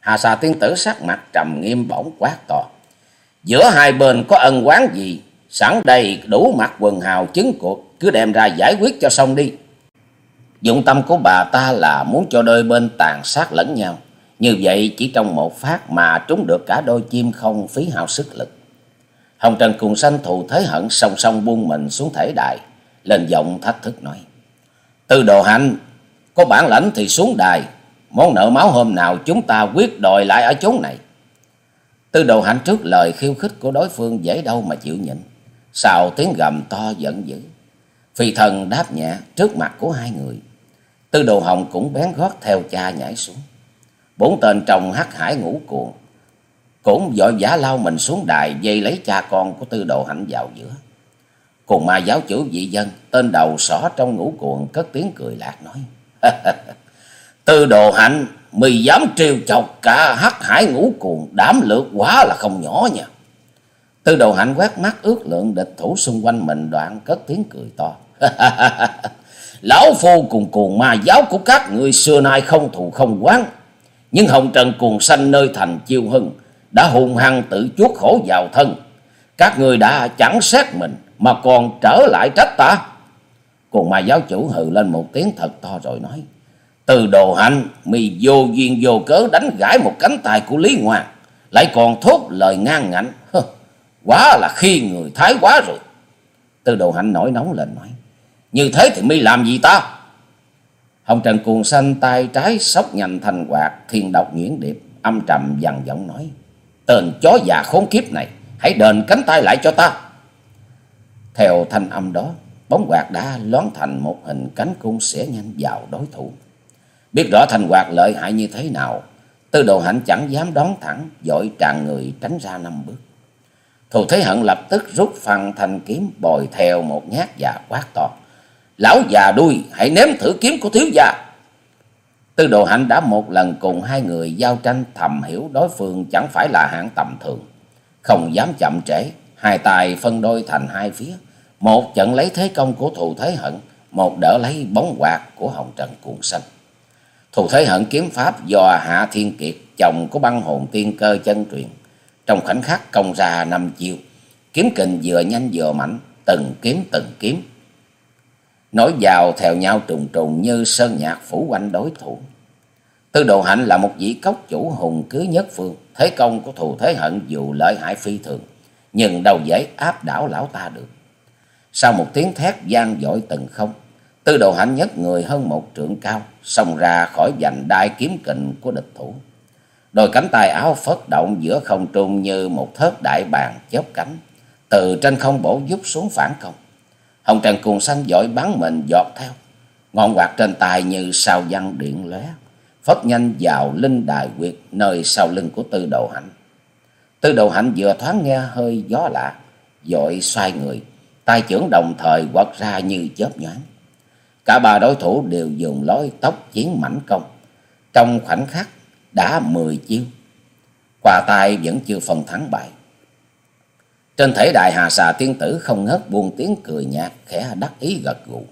S1: Hà xà tiên tử sắc mặt trầm nghiêm bỗng quát to. Giữa hai bên có ân quán gì, sẵn đầy đủ mặt quần hào chứng cuộc, cứ đem ra giải quyết cho xong đi. Dụng tâm của bà ta là muốn cho đôi bên tàn sát lẫn nhau. Như vậy chỉ trong một phát mà trúng được cả đôi chim không phí hao sức lực. Hồng Trần cùng sanh thù thế hận song song buông mình xuống thể đài, lên giọng thách thức nói. Từ đồ hạnh, có bản lãnh thì xuống đài, món nợ máu hôm nào chúng ta quyết đòi lại ở chốn này. Tư đồ hạnh trước lời khiêu khích của đối phương dễ đâu mà chịu nhịn. Xào tiếng gầm to giận dữ. Phi thần đáp nhẹ trước mặt của hai người. Tư đồ hồng cũng bén gót theo cha nhảy xuống. Bốn tên trong hắc hải ngủ cuồng cũng vội vã lao mình xuống đài dây lấy cha con của tư đồ hạnh vào giữa. Cùng ma giáo chủ vị dân, tên đầu sỏ trong ngủ cuồng cất tiếng cười lạc nói. *laughs* tư đồ hạnh, mì dám trêu chọc cả hắc hải ngủ cuồng, đảm lược quá là không nhỏ nha. Tư đồ hạnh quét mắt ước lượng địch thủ xung quanh mình đoạn cất tiếng cười to. *laughs* Lão phu cùng cuồng ma giáo của các ngươi xưa nay không thù không quán. Nhưng hồng trần cuồng sanh nơi thành chiêu hưng đã hung hăng tự chuốc khổ vào thân. Các ngươi đã chẳng xét mình mà còn trở lại trách ta. Cuồng ma giáo chủ hừ lên một tiếng thật to rồi nói. Từ đồ hạnh, mì vô duyên vô cớ đánh gãi một cánh tay của Lý Ngoan. Lại còn thốt lời ngang ngạnh. Quá là khi người thái quá rồi. Từ đồ hạnh nổi nóng lên nói. Như thế thì mi làm gì ta? Hồng Trần cuồng xanh tay trái sóc nhành thành quạt, thiên độc nhuyễn điệp, âm trầm dằn giọng nói. Tên chó già khốn kiếp này, hãy đền cánh tay lại cho ta. Theo thanh âm đó, bóng quạt đã lón thành một hình cánh cung xẻ nhanh vào đối thủ. Biết rõ thành quạt lợi hại như thế nào, tư đồ hạnh chẳng dám đón thẳng, dội tràn người tránh ra năm bước. Thù Thế Hận lập tức rút phần thanh kiếm bồi theo một nhát và quát to. Lão già đuôi, hãy nếm thử kiếm của thiếu gia. Tư đồ hạnh đã một lần cùng hai người giao tranh thầm hiểu đối phương chẳng phải là hạng tầm thường. Không dám chậm trễ, hai tài phân đôi thành hai phía. Một trận lấy thế công của thù thế hận, một đỡ lấy bóng quạt của hồng trần cuộn xanh. Thù thế hận kiếm pháp do Hạ Thiên Kiệt, chồng của băng hồn tiên cơ chân truyền. Trong khoảnh khắc công ra năm chiêu, kiếm kình vừa nhanh vừa mạnh, từng kiếm từng kiếm nối vào theo nhau trùng trùng như sơn nhạc phủ quanh đối thủ. Tư đồ hạnh là một vị cốc chủ hùng cứ nhất phương, thế công của thù thế hận dù lợi hại phi thường, nhưng đâu dễ áp đảo lão ta được. Sau một tiếng thét gian dội từng không, tư đồ hạnh nhất người hơn một trượng cao, xông ra khỏi vành đai kiếm kình của địch thủ. Đôi cánh tay áo phất động giữa không trung như một thớt đại bàng chớp cánh, từ trên không bổ giúp xuống phản công. Hồng Trần cuồng xanh dội bắn mình giọt theo. Ngọn quạt trên tay như sao văn điện lóe, phất nhanh vào linh đài quyệt nơi sau lưng của Tư Đầu Hạnh. Tư Đầu Hạnh vừa thoáng nghe hơi gió lạ, dội xoay người, tay trưởng đồng thời quật ra như chớp nhoáng. Cả ba đối thủ đều dùng lối tóc chiến mãnh công. Trong khoảnh khắc đã mười chiêu. quà tay vẫn chưa phần thắng bại. Trên thể đại hà xà tiên tử không ngớt buông tiếng cười nhạt, khẽ đắc ý gật gù.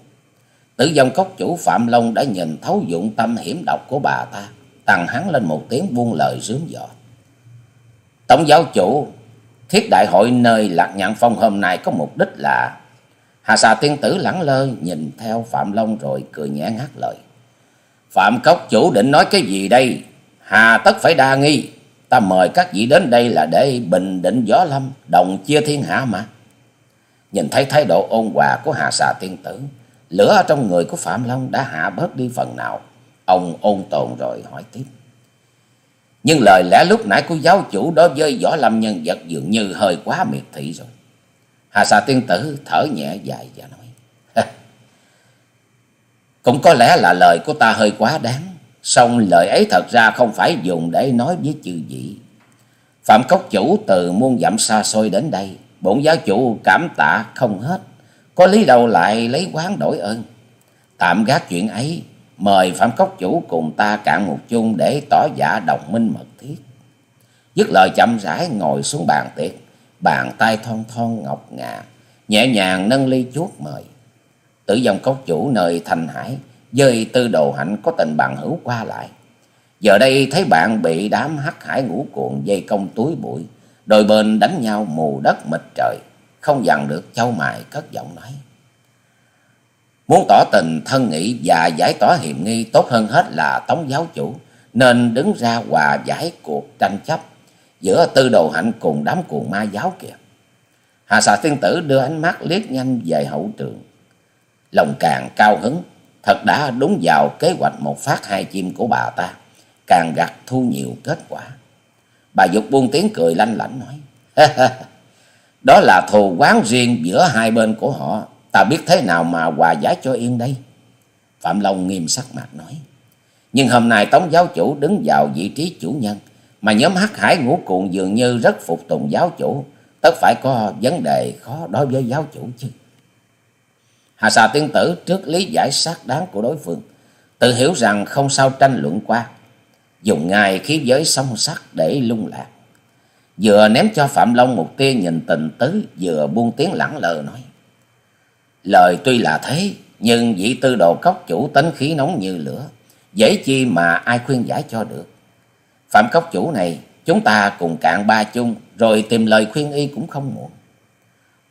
S1: Tử dòng cốc chủ Phạm Long đã nhìn thấu dụng tâm hiểm độc của bà ta, tằng hắn lên một tiếng buông lời rướm dọ. Tổng giáo chủ, thiết đại hội nơi Lạc Nhạn Phong hôm nay có mục đích là... Hà xà tiên tử lẳng lơ nhìn theo Phạm Long rồi cười nhẹ ngắt lời. Phạm cốc chủ định nói cái gì đây? Hà tất phải đa nghi. Ta mời các vị đến đây là để bình định gió lâm, đồng chia thiên hạ mà. Nhìn thấy thái độ ôn hòa của Hà Xà Tiên Tử, lửa ở trong người của Phạm Long đã hạ bớt đi phần nào. Ông ôn tồn rồi hỏi tiếp. Nhưng lời lẽ lúc nãy của giáo chủ đối với võ lâm nhân vật dường như hơi quá miệt thị rồi. Hà Xà Tiên Tử thở nhẹ dài và nói. Cũng có lẽ là lời của ta hơi quá đáng. Xong lời ấy thật ra không phải dùng để nói với chư vị. Phạm Cốc Chủ từ muôn dặm xa xôi đến đây, bổn giáo chủ cảm tạ không hết. Có lý đâu lại lấy quán đổi ơn. Tạm gác chuyện ấy, mời Phạm Cốc Chủ cùng ta cạn một chung để tỏ giả đồng minh mật thiết. Dứt lời chậm rãi ngồi xuống bàn tiệc, bàn tay thon thon ngọc ngà, nhẹ nhàng nâng ly chuốt mời. Tử dòng cốc chủ nơi thành hải, với tư đồ hạnh có tình bằng hữu qua lại. Giờ đây thấy bạn bị đám hắc hải ngũ cuộn dây công túi bụi, đôi bên đánh nhau mù đất mịt trời, không dằn được châu mài cất giọng nói. Muốn tỏ tình thân nghị và giải tỏa hiểm nghi tốt hơn hết là tống giáo chủ, nên đứng ra hòa giải cuộc tranh chấp giữa tư đồ hạnh cùng đám cuồng ma giáo kìa. Hà xà tiên tử đưa ánh mắt liếc nhanh về hậu trường. Lòng càng cao hứng, Thật đã đúng vào kế hoạch một phát hai chim của bà ta. Càng gặt thu nhiều kết quả. Bà Dục buông tiếng cười lanh lảnh nói. Đó là thù quán riêng giữa hai bên của họ. Ta biết thế nào mà hòa giải cho yên đây. Phạm Long nghiêm sắc mặt nói. Nhưng hôm nay Tống giáo chủ đứng vào vị trí chủ nhân, mà nhóm hắc hải ngũ cuồng dường như rất phục tùng giáo chủ, tất phải có vấn đề khó đối với giáo chủ chứ. Hà xà tiên tử trước lý giải xác đáng của đối phương, tự hiểu rằng không sao tranh luận qua, dùng ngài khí giới song sắc để lung lạc. Vừa ném cho Phạm Long một tia nhìn tình tứ, vừa buông tiếng lẳng lờ nói. Lời tuy là thế, nhưng vị tư đồ cốc chủ tính khí nóng như lửa, dễ chi mà ai khuyên giải cho được. Phạm cốc chủ này, chúng ta cùng cạn ba chung, rồi tìm lời khuyên y cũng không muộn.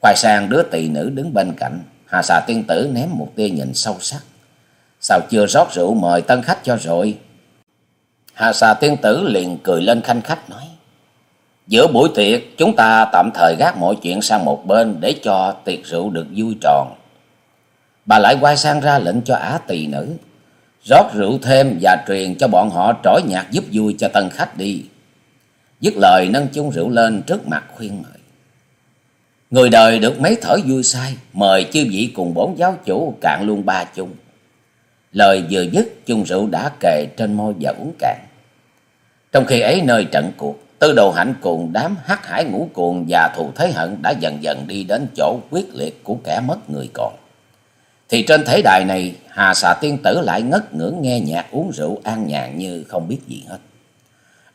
S1: Khoai sang đứa tỳ nữ đứng bên cạnh, Hà xà tiên tử ném một tia nhìn sâu sắc. Sao chưa rót rượu mời tân khách cho rồi? Hà xà tiên tử liền cười lên khanh khách nói. Giữa buổi tiệc, chúng ta tạm thời gác mọi chuyện sang một bên để cho tiệc rượu được vui tròn. Bà lại quay sang ra lệnh cho Á tỳ nữ. Rót rượu thêm và truyền cho bọn họ trỏi nhạc giúp vui cho tân khách đi. Dứt lời nâng chung rượu lên trước mặt khuyên mời. Người đời được mấy thở vui sai mời chư vị cùng bốn giáo chủ cạn luôn ba chung. Lời vừa dứt, chung rượu đã kề trên môi và uống cạn. Trong khi ấy nơi trận cuộc, tư đồ hạnh cùng đám hắc hải ngũ cuồng và thù thế hận đã dần dần đi đến chỗ quyết liệt của kẻ mất người còn. Thì trên thế đài này, Hà xà tiên tử lại ngất ngưỡng nghe nhạc uống rượu an nhàn như không biết gì hết.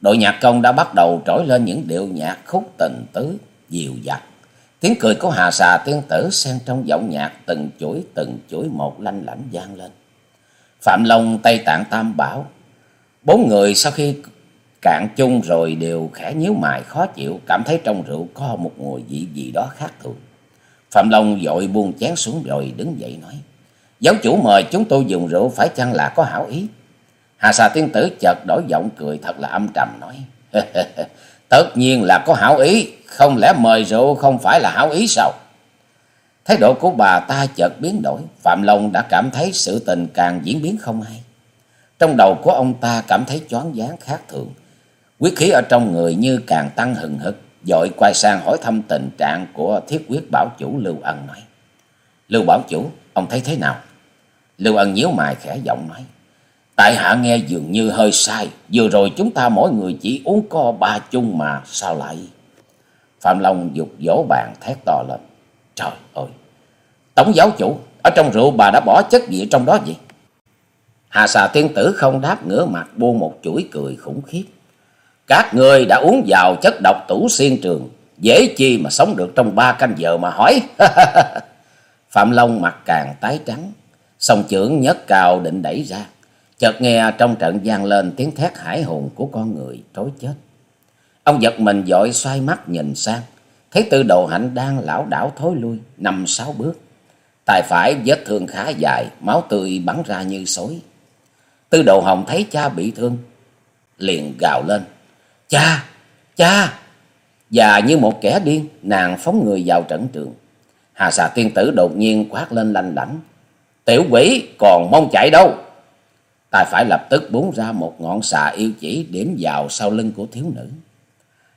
S1: Đội nhạc công đã bắt đầu trỗi lên những điệu nhạc khúc tình tứ, dịu dặt. Tiếng cười của Hà xà tiên tử xen trong giọng nhạc từng chuỗi từng chuỗi một lanh lảnh vang lên. Phạm Long, Tây Tạng Tam Bảo. Bốn người sau khi cạn chung rồi đều khẽ nhíu mày khó chịu, cảm thấy trong rượu có một mùi vị gì đó khác thường. Phạm Long vội buông chén xuống rồi đứng dậy nói. Giáo chủ mời chúng tôi dùng rượu phải chăng là có hảo ý? Hà xà tiên tử chợt đổi giọng cười thật là âm trầm nói. *laughs* Tất nhiên là có hảo ý, không lẽ mời rượu không phải là hảo ý sao? Thái độ của bà ta chợt biến đổi, Phạm Long đã cảm thấy sự tình càng diễn biến không hay. Trong đầu của ông ta cảm thấy choáng váng khác thường, quyết khí ở trong người như càng tăng hừng hực, dội quay sang hỏi thăm tình trạng của thiết quyết bảo chủ Lưu Ân nói. Lưu bảo chủ, ông thấy thế nào? Lưu Ân nhíu mày khẽ giọng nói. Tại hạ nghe dường như hơi sai, vừa rồi chúng ta mỗi người chỉ uống co ba chung mà, sao lại? Phạm Long dục dỗ bàn thét to lên. Trời ơi! Tổng giáo chủ, ở trong rượu bà đã bỏ chất gì trong đó vậy? Hà xà tiên tử không đáp ngửa mặt buông một chuỗi cười khủng khiếp. Các người đã uống vào chất độc tủ xiên trường, dễ chi mà sống được trong ba canh giờ mà hỏi. *laughs* Phạm Long mặt càng tái trắng, song trưởng nhấc cao định đẩy ra. Chợt nghe trong trận gian lên tiếng thét hải hùng của con người trối chết. Ông giật mình dội xoay mắt nhìn sang, thấy tư đồ hạnh đang lão đảo thối lui năm sáu bước. Tài phải vết thương khá dài, máu tươi bắn ra như sói. Tư đồ hồng thấy cha bị thương, liền gào lên. Cha! Cha! Và như một kẻ điên, nàng phóng người vào trận trường. Hà xà tiên tử đột nhiên quát lên lanh lảnh. Tiểu quỷ còn mong chạy đâu? Tài phải lập tức búng ra một ngọn xà yêu chỉ điểm vào sau lưng của thiếu nữ.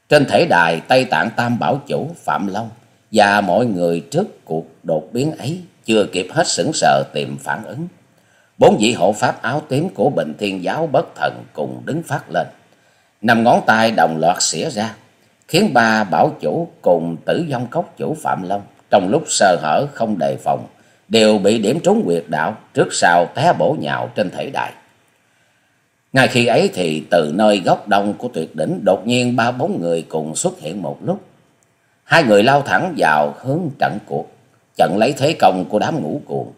S1: Trên thể đài Tây Tạng Tam Bảo Chủ Phạm Long và mọi người trước cuộc đột biến ấy chưa kịp hết sững sờ tìm phản ứng. Bốn vị hộ pháp áo tím của Bình Thiên Giáo bất thần cùng đứng phát lên. Năm ngón tay đồng loạt xỉa ra, khiến ba bảo chủ cùng tử vong cốc chủ Phạm Long trong lúc sơ hở không đề phòng đều bị điểm trúng quyệt đạo trước sau té bổ nhào trên thể đài. Ngay khi ấy thì từ nơi góc đông của tuyệt đỉnh đột nhiên ba bốn người cùng xuất hiện một lúc. Hai người lao thẳng vào hướng trận cuộc, chặn lấy thế công của đám ngũ cuồng.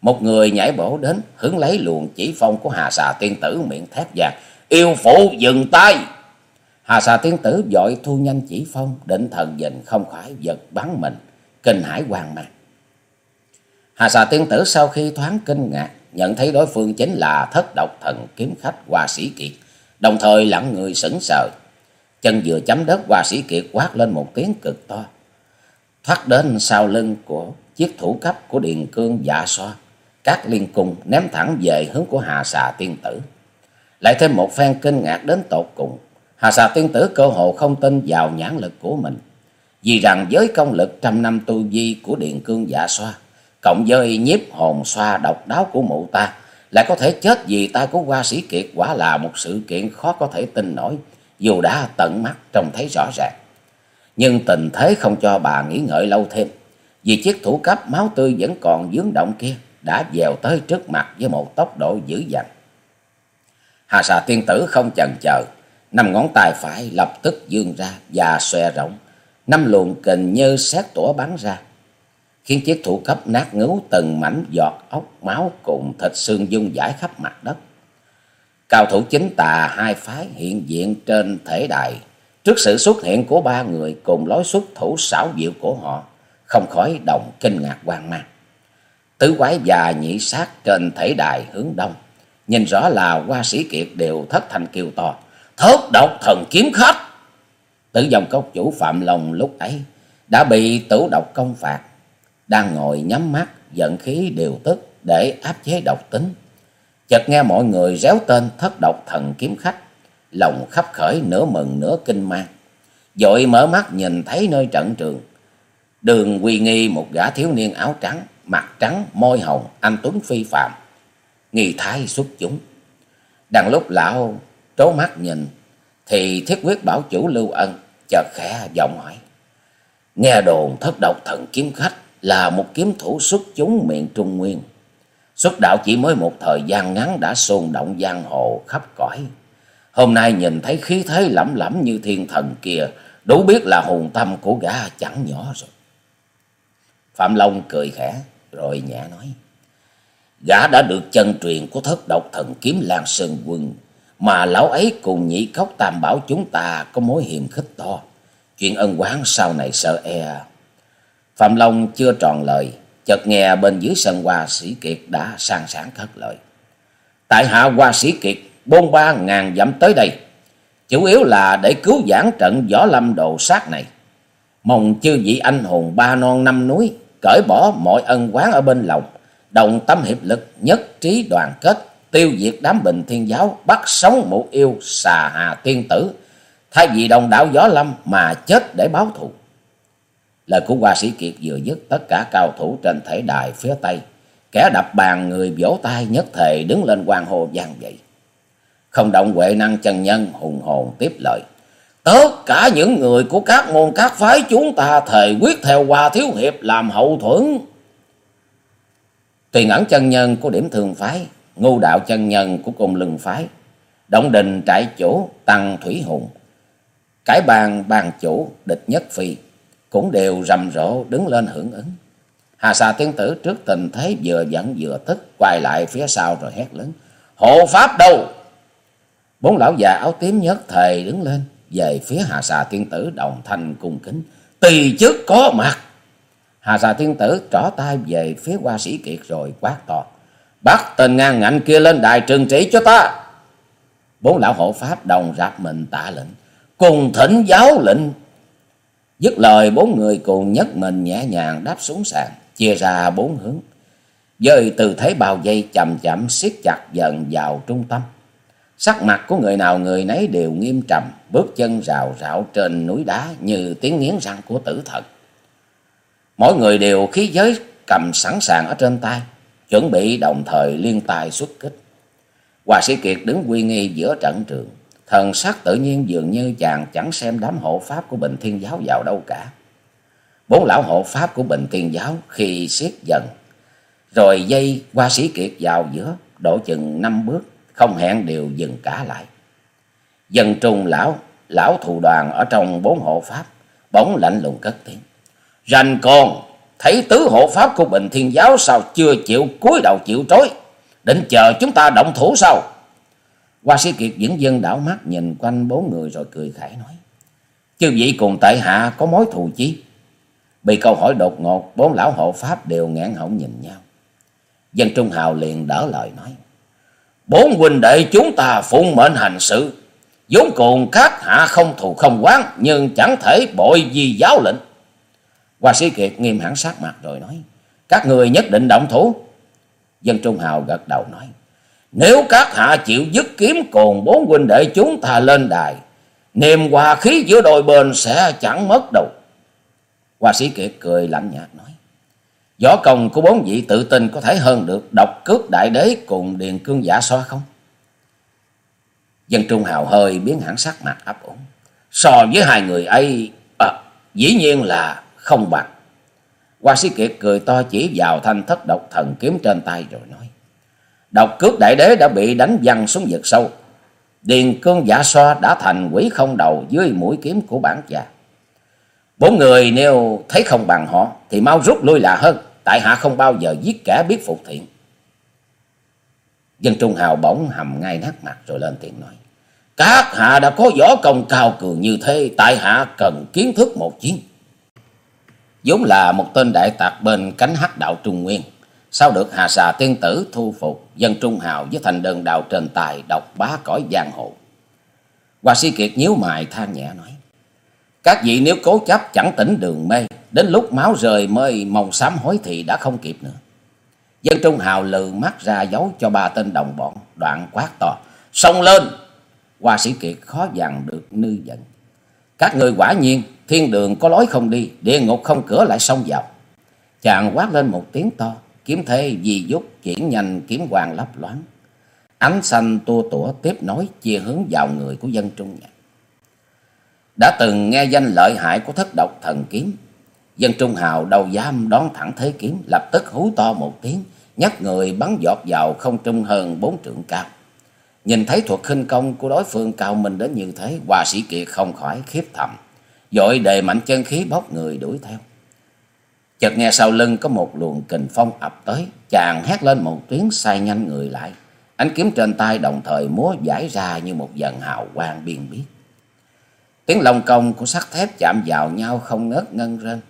S1: Một người nhảy bổ đến, hướng lấy luồng chỉ phong của Hà xà tiên tử miệng thép vàng. Yêu phụ dừng tay! Hà xà tiên tử dội thu nhanh chỉ phong, định thần dình không khỏi giật bắn mình, kinh hải hoang mang. Hà xà tiên tử sau khi thoáng kinh ngạc, nhận thấy đối phương chính là thất độc thần kiếm khách Hoa Sĩ Kiệt, đồng thời lặng người sững sờ. Chân vừa chấm đất Hoa Sĩ Kiệt quát lên một tiếng cực to, thoát đến sau lưng của chiếc thủ cấp của Điền Cương dạ xoa, các liên cung ném thẳng về hướng của Hà xà tiên tử. Lại thêm một phen kinh ngạc đến tột cùng, Hà xà tiên tử cơ hồ không tin vào nhãn lực của mình, vì rằng với công lực trăm năm tu vi của Điền Cương dạ xoa, cộng với nhiếp hồn xoa độc đáo của mụ ta, lại có thể chết vì tay của hoa sĩ kiệt quả là một sự kiện khó có thể tin nổi dù đã tận mắt trông thấy rõ ràng. Nhưng tình thế không cho bà nghĩ ngợi lâu thêm vì chiếc thủ cấp máu tươi vẫn còn vướng động kia đã dèo tới trước mặt với một tốc độ dữ dằn. Hà xà tiên tử không chần chờ năm ngón tay phải lập tức dương ra và xòe rộng năm luồng kình như xét tủa bắn ra khiến chiếc thủ cấp nát ngứu từng mảnh giọt ốc máu cùng thịt xương dung dãi khắp mặt đất. Cao thủ chính tà hai phái hiện diện trên thể đài. Trước sự xuất hiện của ba người cùng lối xuất thủ xảo diệu của họ, không khỏi đồng kinh ngạc hoang mang. Tứ quái và nhị sát trên thể đài hướng đông, nhìn rõ là hoa sĩ kiệt đều thất thành kêu to thốt độc thần kiếm khách! Tử dòng cốc chủ phạm lòng lúc ấy đã bị tử độc công phạt đang ngồi nhắm mắt, giận khí điều tức để áp chế độc tính. Chợt nghe mọi người réo tên thất độc thần kiếm khách, lòng khắp khởi nửa mừng nửa kinh mang. Dội mở mắt nhìn thấy nơi trận trường. Đường quy nghi một gã thiếu niên áo trắng, mặt trắng, môi hồng, anh tuấn phi phạm nghi thái xuất chúng. Đang lúc lão trố mắt nhìn, thì thiết quyết bảo chủ lưu ân, chợt khẽ giọng hỏi. Nghe đồn thất độc thần kiếm khách là một kiếm thủ xuất chúng miền trung nguyên. Xuất đạo chỉ mới một thời gian ngắn đã xôn động giang hồ khắp cõi. Hôm nay nhìn thấy khí thế lẫm lẫm như thiên thần kia, đủ biết là hồn tâm của gã chẳng nhỏ rồi. Phạm long cười khẽ, rồi nhẹ nói, gã đã được chân truyền của thất độc thần kiếm lan sơn quân, mà lão ấy cùng nhị cốc tam bảo chúng ta có mối hiềm khích to. Chuyện ân oán sau này sợ e phạm long chưa tròn lời, chợt nghe bên dưới sân hoa sĩ kiệt đã sang sảng thất lợi. tại hạ hoa sĩ kiệt, bôn ba ngàn dặm tới đây. Chủ yếu là để cứu giảng trận võ lâm đồ sát này. Mong chư vị anh hùng ba non năm núi cởi bỏ mọi ân oán ở bên lòng, đồng tâm hiệp lực nhất trí đoàn kết, tiêu diệt đám bình thiên giáo, bắt sống mụ yêu xà hà tiên tử. Thay vì đồng đạo võ lâm mà chết để báo thù lời của hoa sĩ kiệt vừa dứt, tất cả cao thủ trên thể đài phía tây, kẻ đập bàn người vỗ tay nhất thề đứng lên quan hô vang dậy. Không động huệ năng chân nhân hùng hồn tiếp lời. Tất cả những người của các môn các phái chúng ta thề quyết theo hòa thiếu hiệp làm hậu thuẫn. Tuyền ẩn chân nhân của điểm thường phái, ngu đạo chân nhân của cung lưng phái, động đình trại chủ tăng thủy hùng cải bàn bàn chủ địch nhất phi cũng đều rầm rộ đứng lên hưởng ứng. Hà xà tiên tử trước tình thế vừa giận vừa tức, quay lại phía sau rồi hét lớn, hộ pháp đâu? Bốn lão già áo tím nhất thề đứng lên, về phía hà xà tiên tử đồng thanh cung kính Tì trước có mặt. Hà xà tiên tử trỏ tay về phía hoa sĩ kiệt rồi quát to, bắt tên ngang ngạnh kia lên đài trừng trị cho ta. Bốn lão hộ pháp đồng rạp mình tạ lệnh, cùng thỉnh giáo lệnh dứt lời, bốn người cùng nhất mình nhẹ nhàng đáp xuống sàn, chia ra bốn hướng. Dời từ thế bao dây chậm chậm siết chặt dần vào trung tâm. Sắc mặt của người nào người nấy đều nghiêm trầm, bước chân rào rạo trên núi đá như tiếng nghiến răng của tử thần. Mỗi người đều khí giới cầm sẵn sàng ở trên tay, chuẩn bị đồng thời liên tài xuất kích. Hòa sĩ kiệt đứng quy nghi giữa trận trường thần sắc tự nhiên dường như chàng chẳng xem đám hộ pháp của bình thiên giáo vào đâu cả. Bốn lão hộ pháp của bình thiên giáo khi siết dần, rồi dây qua sĩ kiệt vào giữa độ chừng năm bước, không hẹn đều dừng cả lại. Dân trung lão lão thù đoàn ở trong bốn hộ pháp, bỗng lạnh lùng cất tiếng. Rành con, thấy tứ hộ pháp của bình thiên giáo sao chưa chịu cúi đầu chịu trói? Định chờ chúng ta động thủ sao? Hoa sĩ Kiệt dẫn dưng đảo mắt nhìn quanh bốn người rồi cười khải nói. Chư vị cùng tại hạ có mối thù chi? Bị câu hỏi đột ngột, bốn lão hộ pháp đều ngạn họng nhìn nhau. Dân Trung Hào liền đỡ lời nói. Bốn huynh đệ chúng ta phụng mệnh hành sự. vốn cùng các hạ không thù không quán, nhưng chẳng thể bội gì giáo lệnh. Hoa sĩ Kiệt nghiêm hẳn sát mặt rồi nói. Các người nhất định động thủ. Dân Trung Hào gật đầu nói. Nếu các hạ chịu dứt kiếm cùng bốn huynh đệ chúng ta lên đài, niềm hòa khí giữa đôi bên sẽ chẳng mất đâu. Hoa sĩ Kiệt cười lạnh nhạt nói. Võ công của bốn vị tự tin có thể hơn được độc cước đại đế cùng điền cương giả so không? Dân Trung Hào hơi biến hẳn sắc mặt ấp ủng. So với hai người ấy, à, dĩ nhiên là không bằng. Hoa sĩ Kiệt cười to chỉ vào thanh thất độc thần kiếm trên tay rồi nói. Độc cướp đại đế đã bị đánh văng xuống vực sâu. Điền cương giả so đã thành quỷ không đầu dưới mũi kiếm của bản già. Bốn người nếu thấy không bằng họ thì mau rút lui là hơn. Tại hạ không bao giờ giết kẻ biết phục thiện. Dân Trung Hào bỗng hầm ngay nát mặt rồi lên tiếng nói. Các hạ đã có võ công cao cường như thế, tại hạ cần kiến thức một chiến. vốn là một tên đại tạc bên cánh hắc đạo Trung Nguyên sao được Hà Xà Tiên Tử thu phục, dân Trung Hào với thành đơn đào trên tài độc bá cõi giang hồ. Hoa sĩ Kiệt nhíu mày than nhẹ nói. Các vị nếu cố chấp chẳng tỉnh đường mê, đến lúc máu rời mới mong sám hối thì đã không kịp nữa. Dân Trung Hào lừ mắt ra giấu cho ba tên đồng bọn, đoạn quát to. Xông lên! Hoa sĩ Kiệt khó dằn được nư giận. Các người quả nhiên, thiên đường có lối không đi, địa ngục không cửa lại xông vào. Chàng quát lên một tiếng to, kiếm thế di dút, chuyển nhanh kiếm quang lấp loáng. Ánh xanh tua tủa tiếp nối chia hướng vào người của dân Trung Nhạc. Đã từng nghe danh lợi hại của thất độc thần kiếm, dân Trung Hào đầu giam đón thẳng thế kiếm, lập tức hú to một tiếng, nhắc người bắn giọt vào không trung hơn bốn trượng cao. Nhìn thấy thuật khinh công của đối phương cao minh đến như thế, hòa sĩ kiệt không khỏi khiếp thầm, dội đề mạnh chân khí bốc người đuổi theo. Chợt nghe sau lưng có một luồng kình phong ập tới, chàng hét lên một tiếng sai nhanh người lại. Ánh kiếm trên tay đồng thời múa giải ra như một dần hào quang biên biết. Tiếng lông công của sắt thép chạm vào nhau không ngớt ngân rên.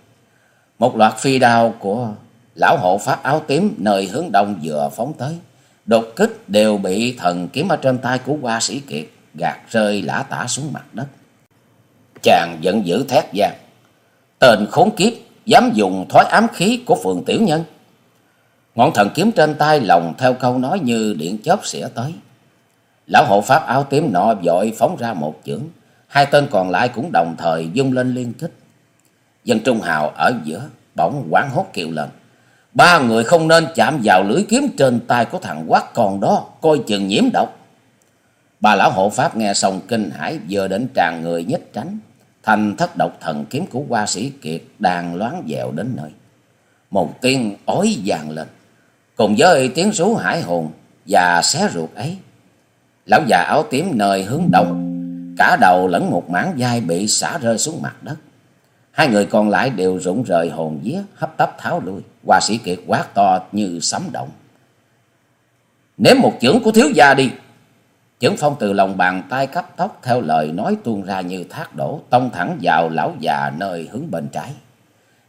S1: Một loạt phi đao của lão hộ pháp áo tím nơi hướng đông vừa phóng tới. Đột kích đều bị thần kiếm ở trên tay của hoa sĩ kiệt gạt rơi lã tả xuống mặt đất. Chàng giận dữ thét gian. Tên khốn kiếp dám dùng thói ám khí của phường tiểu nhân. Ngọn thần kiếm trên tay lòng theo câu nói như điện chớp xỉa tới. Lão hộ pháp áo tím nọ vội phóng ra một chưởng. Hai tên còn lại cũng đồng thời dung lên liên kích. Dân Trung Hào ở giữa bỗng quảng hốt kêu lên. Ba người không nên chạm vào lưỡi kiếm trên tay của thằng quát còn đó, coi chừng nhiễm độc. Bà lão hộ pháp nghe xong kinh hãi vừa đến tràn người nhích tránh. Thành thất độc thần kiếm của hoa sĩ Kiệt đang loáng dẹo đến nơi. Một tiếng ói vàng lên, cùng với tiếng rú hải hồn và xé ruột ấy. Lão già áo tím nơi hướng đông, cả đầu lẫn một mảng vai bị xả rơi xuống mặt đất. Hai người còn lại đều rụng rời hồn vía, hấp tấp tháo lui. Hoa sĩ Kiệt quát to như sấm động. Nếm một chưởng của thiếu gia đi. Chưởng phong từ lòng bàn tay cắt tóc theo lời nói tuôn ra như thác đổ, tông thẳng vào lão già nơi hướng bên trái.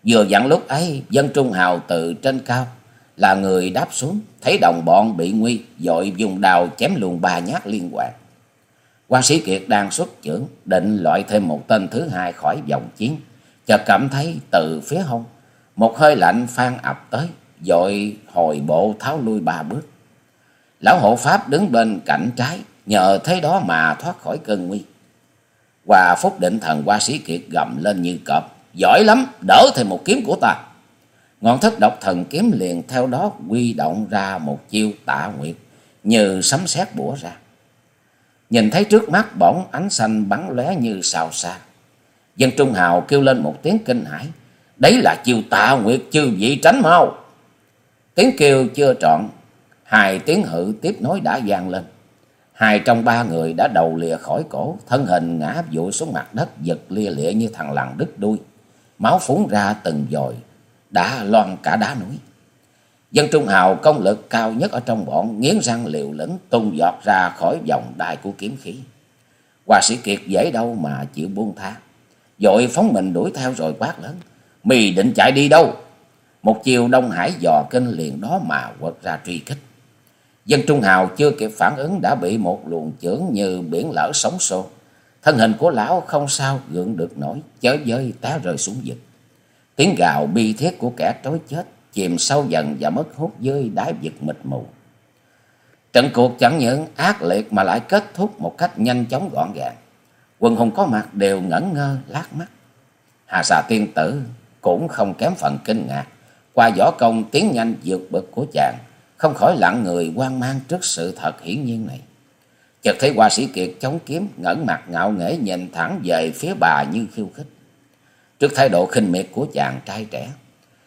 S1: Vừa dặn lúc ấy, dân trung hào từ trên cao là người đáp xuống, thấy đồng bọn bị nguy, dội dùng đào chém luồng ba nhát liên quan quan sĩ Kiệt đang xuất chưởng, định loại thêm một tên thứ hai khỏi vòng chiến, chợt cảm thấy từ phía hông một hơi lạnh phan ập tới, dội hồi bộ tháo lui ba bước. Lão hộ pháp đứng bên cạnh trái, nhờ thế đó mà thoát khỏi cơn nguy. Hòa phúc định thần qua sĩ kiệt gầm lên như cọp, giỏi lắm, đỡ thêm một kiếm của ta. Ngọn thất độc thần kiếm liền theo đó quy động ra một chiêu tạ nguyệt, như sấm sét bủa ra. Nhìn thấy trước mắt bỗng ánh xanh bắn lóe như sao xa. Dân Trung Hào kêu lên một tiếng kinh hãi, Đấy là chiêu tạ nguyệt chư vị tránh mau. Tiếng kêu chưa trọn. Hai tiếng hự tiếp nối đã vang lên. Hai trong ba người đã đầu lìa khỏi cổ. Thân hình ngã vụi xuống mặt đất, giật lia lịa như thằng lằn đứt đuôi. Máu phúng ra từng dồi. Đã loan cả đá núi. Dân Trung Hào công lực cao nhất ở trong bọn, nghiến răng liều lĩnh, tung giọt ra khỏi vòng đai của kiếm khí. Hòa sĩ Kiệt dễ đâu mà chịu buông tha. Dội phóng mình đuổi theo rồi quát lớn. Mì định chạy đi đâu? Một chiều Đông Hải dò kênh liền đó mà quật ra truy kích. Dân Trung Hào chưa kịp phản ứng đã bị một luồng chưởng như biển lở sóng xô. Thân hình của lão không sao gượng được nổi, chớ dơi té rơi xuống vực. Tiếng gào bi thiết của kẻ trói chết chìm sâu dần và mất hút dưới đáy vực mịt mù. Trận cuộc chẳng những ác liệt mà lại kết thúc một cách nhanh chóng gọn gàng. Quần hùng có mặt đều ngẩn ngơ lát mắt. Hà xà tiên tử cũng không kém phần kinh ngạc. qua võ công tiến nhanh vượt bậc của chàng, không khỏi lặng người quan mang trước sự thật hiển nhiên này. Chợt thấy hoa sĩ Kiệt chống kiếm, ngẩng mặt ngạo nghễ nhìn thẳng về phía bà như khiêu khích. Trước thái độ khinh miệt của chàng trai trẻ,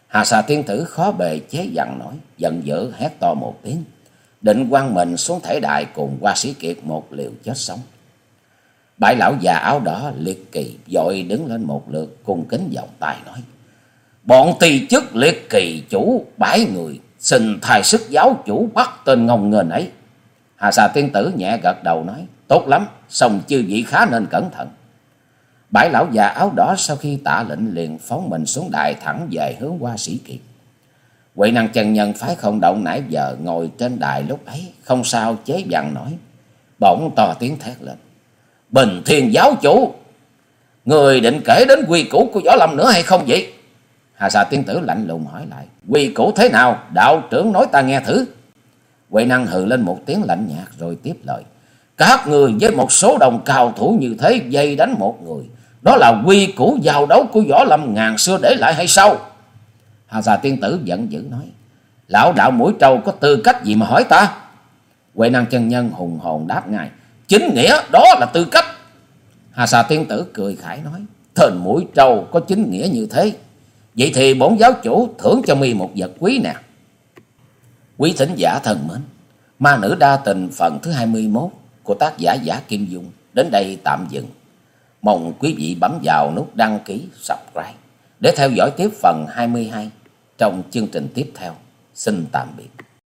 S1: Hà xà tiên tử khó bề chế dặn nói, giận dữ hét to một tiếng, định quăng mình xuống thể đại cùng hoa sĩ Kiệt một liều chết sống. Bãi lão già áo đỏ liệt kỳ dội đứng lên một lượt cùng kính vòng tay nói. Bọn tỳ chức liệt kỳ chủ bãi người xin thay sức giáo chủ bắt tên ngông nghênh ấy. Hà xà tiên tử nhẹ gật đầu nói. Tốt lắm, song chư vị khá nên cẩn thận. Bãi lão già áo đỏ sau khi tạ lệnh liền phóng mình xuống đài thẳng về hướng qua sĩ kiệt. Quỷ năng chân nhân phái không động nãy giờ ngồi trên đài lúc ấy, không sao chế dằn nói. Bỗng to tiếng thét lên. Bình thiên giáo chủ, người định kể đến quy củ của võ lâm nữa hay không vậy? Hà xà tiên tử lạnh lùng hỏi lại. Quy củ thế nào? Đạo trưởng nói ta nghe thử. Quệ năng hừ lên một tiếng lạnh nhạt rồi tiếp lời. Các người với một số đồng cao thủ như thế dây đánh một người. Đó là quy củ giao đấu của võ lâm ngàn xưa để lại hay sao? Hà xà tiên tử giận dữ nói. Lão đạo mũi trâu có tư cách gì mà hỏi ta? Quệ năng chân nhân hùng hồn đáp ngài. Chính nghĩa đó là tư cách. Hà xà tiên tử cười khải nói. Thền mũi trâu có chính nghĩa như thế. Vậy thì bổn giáo chủ thưởng cho mi một vật quý nè. Quý thính giả thần mến, ma nữ đa tình phần thứ 21 của tác giả Giả Kim Dung đến đây tạm dừng. Mong quý vị bấm vào nút đăng ký, subscribe để theo dõi tiếp phần 22 trong chương trình tiếp theo. Xin tạm biệt.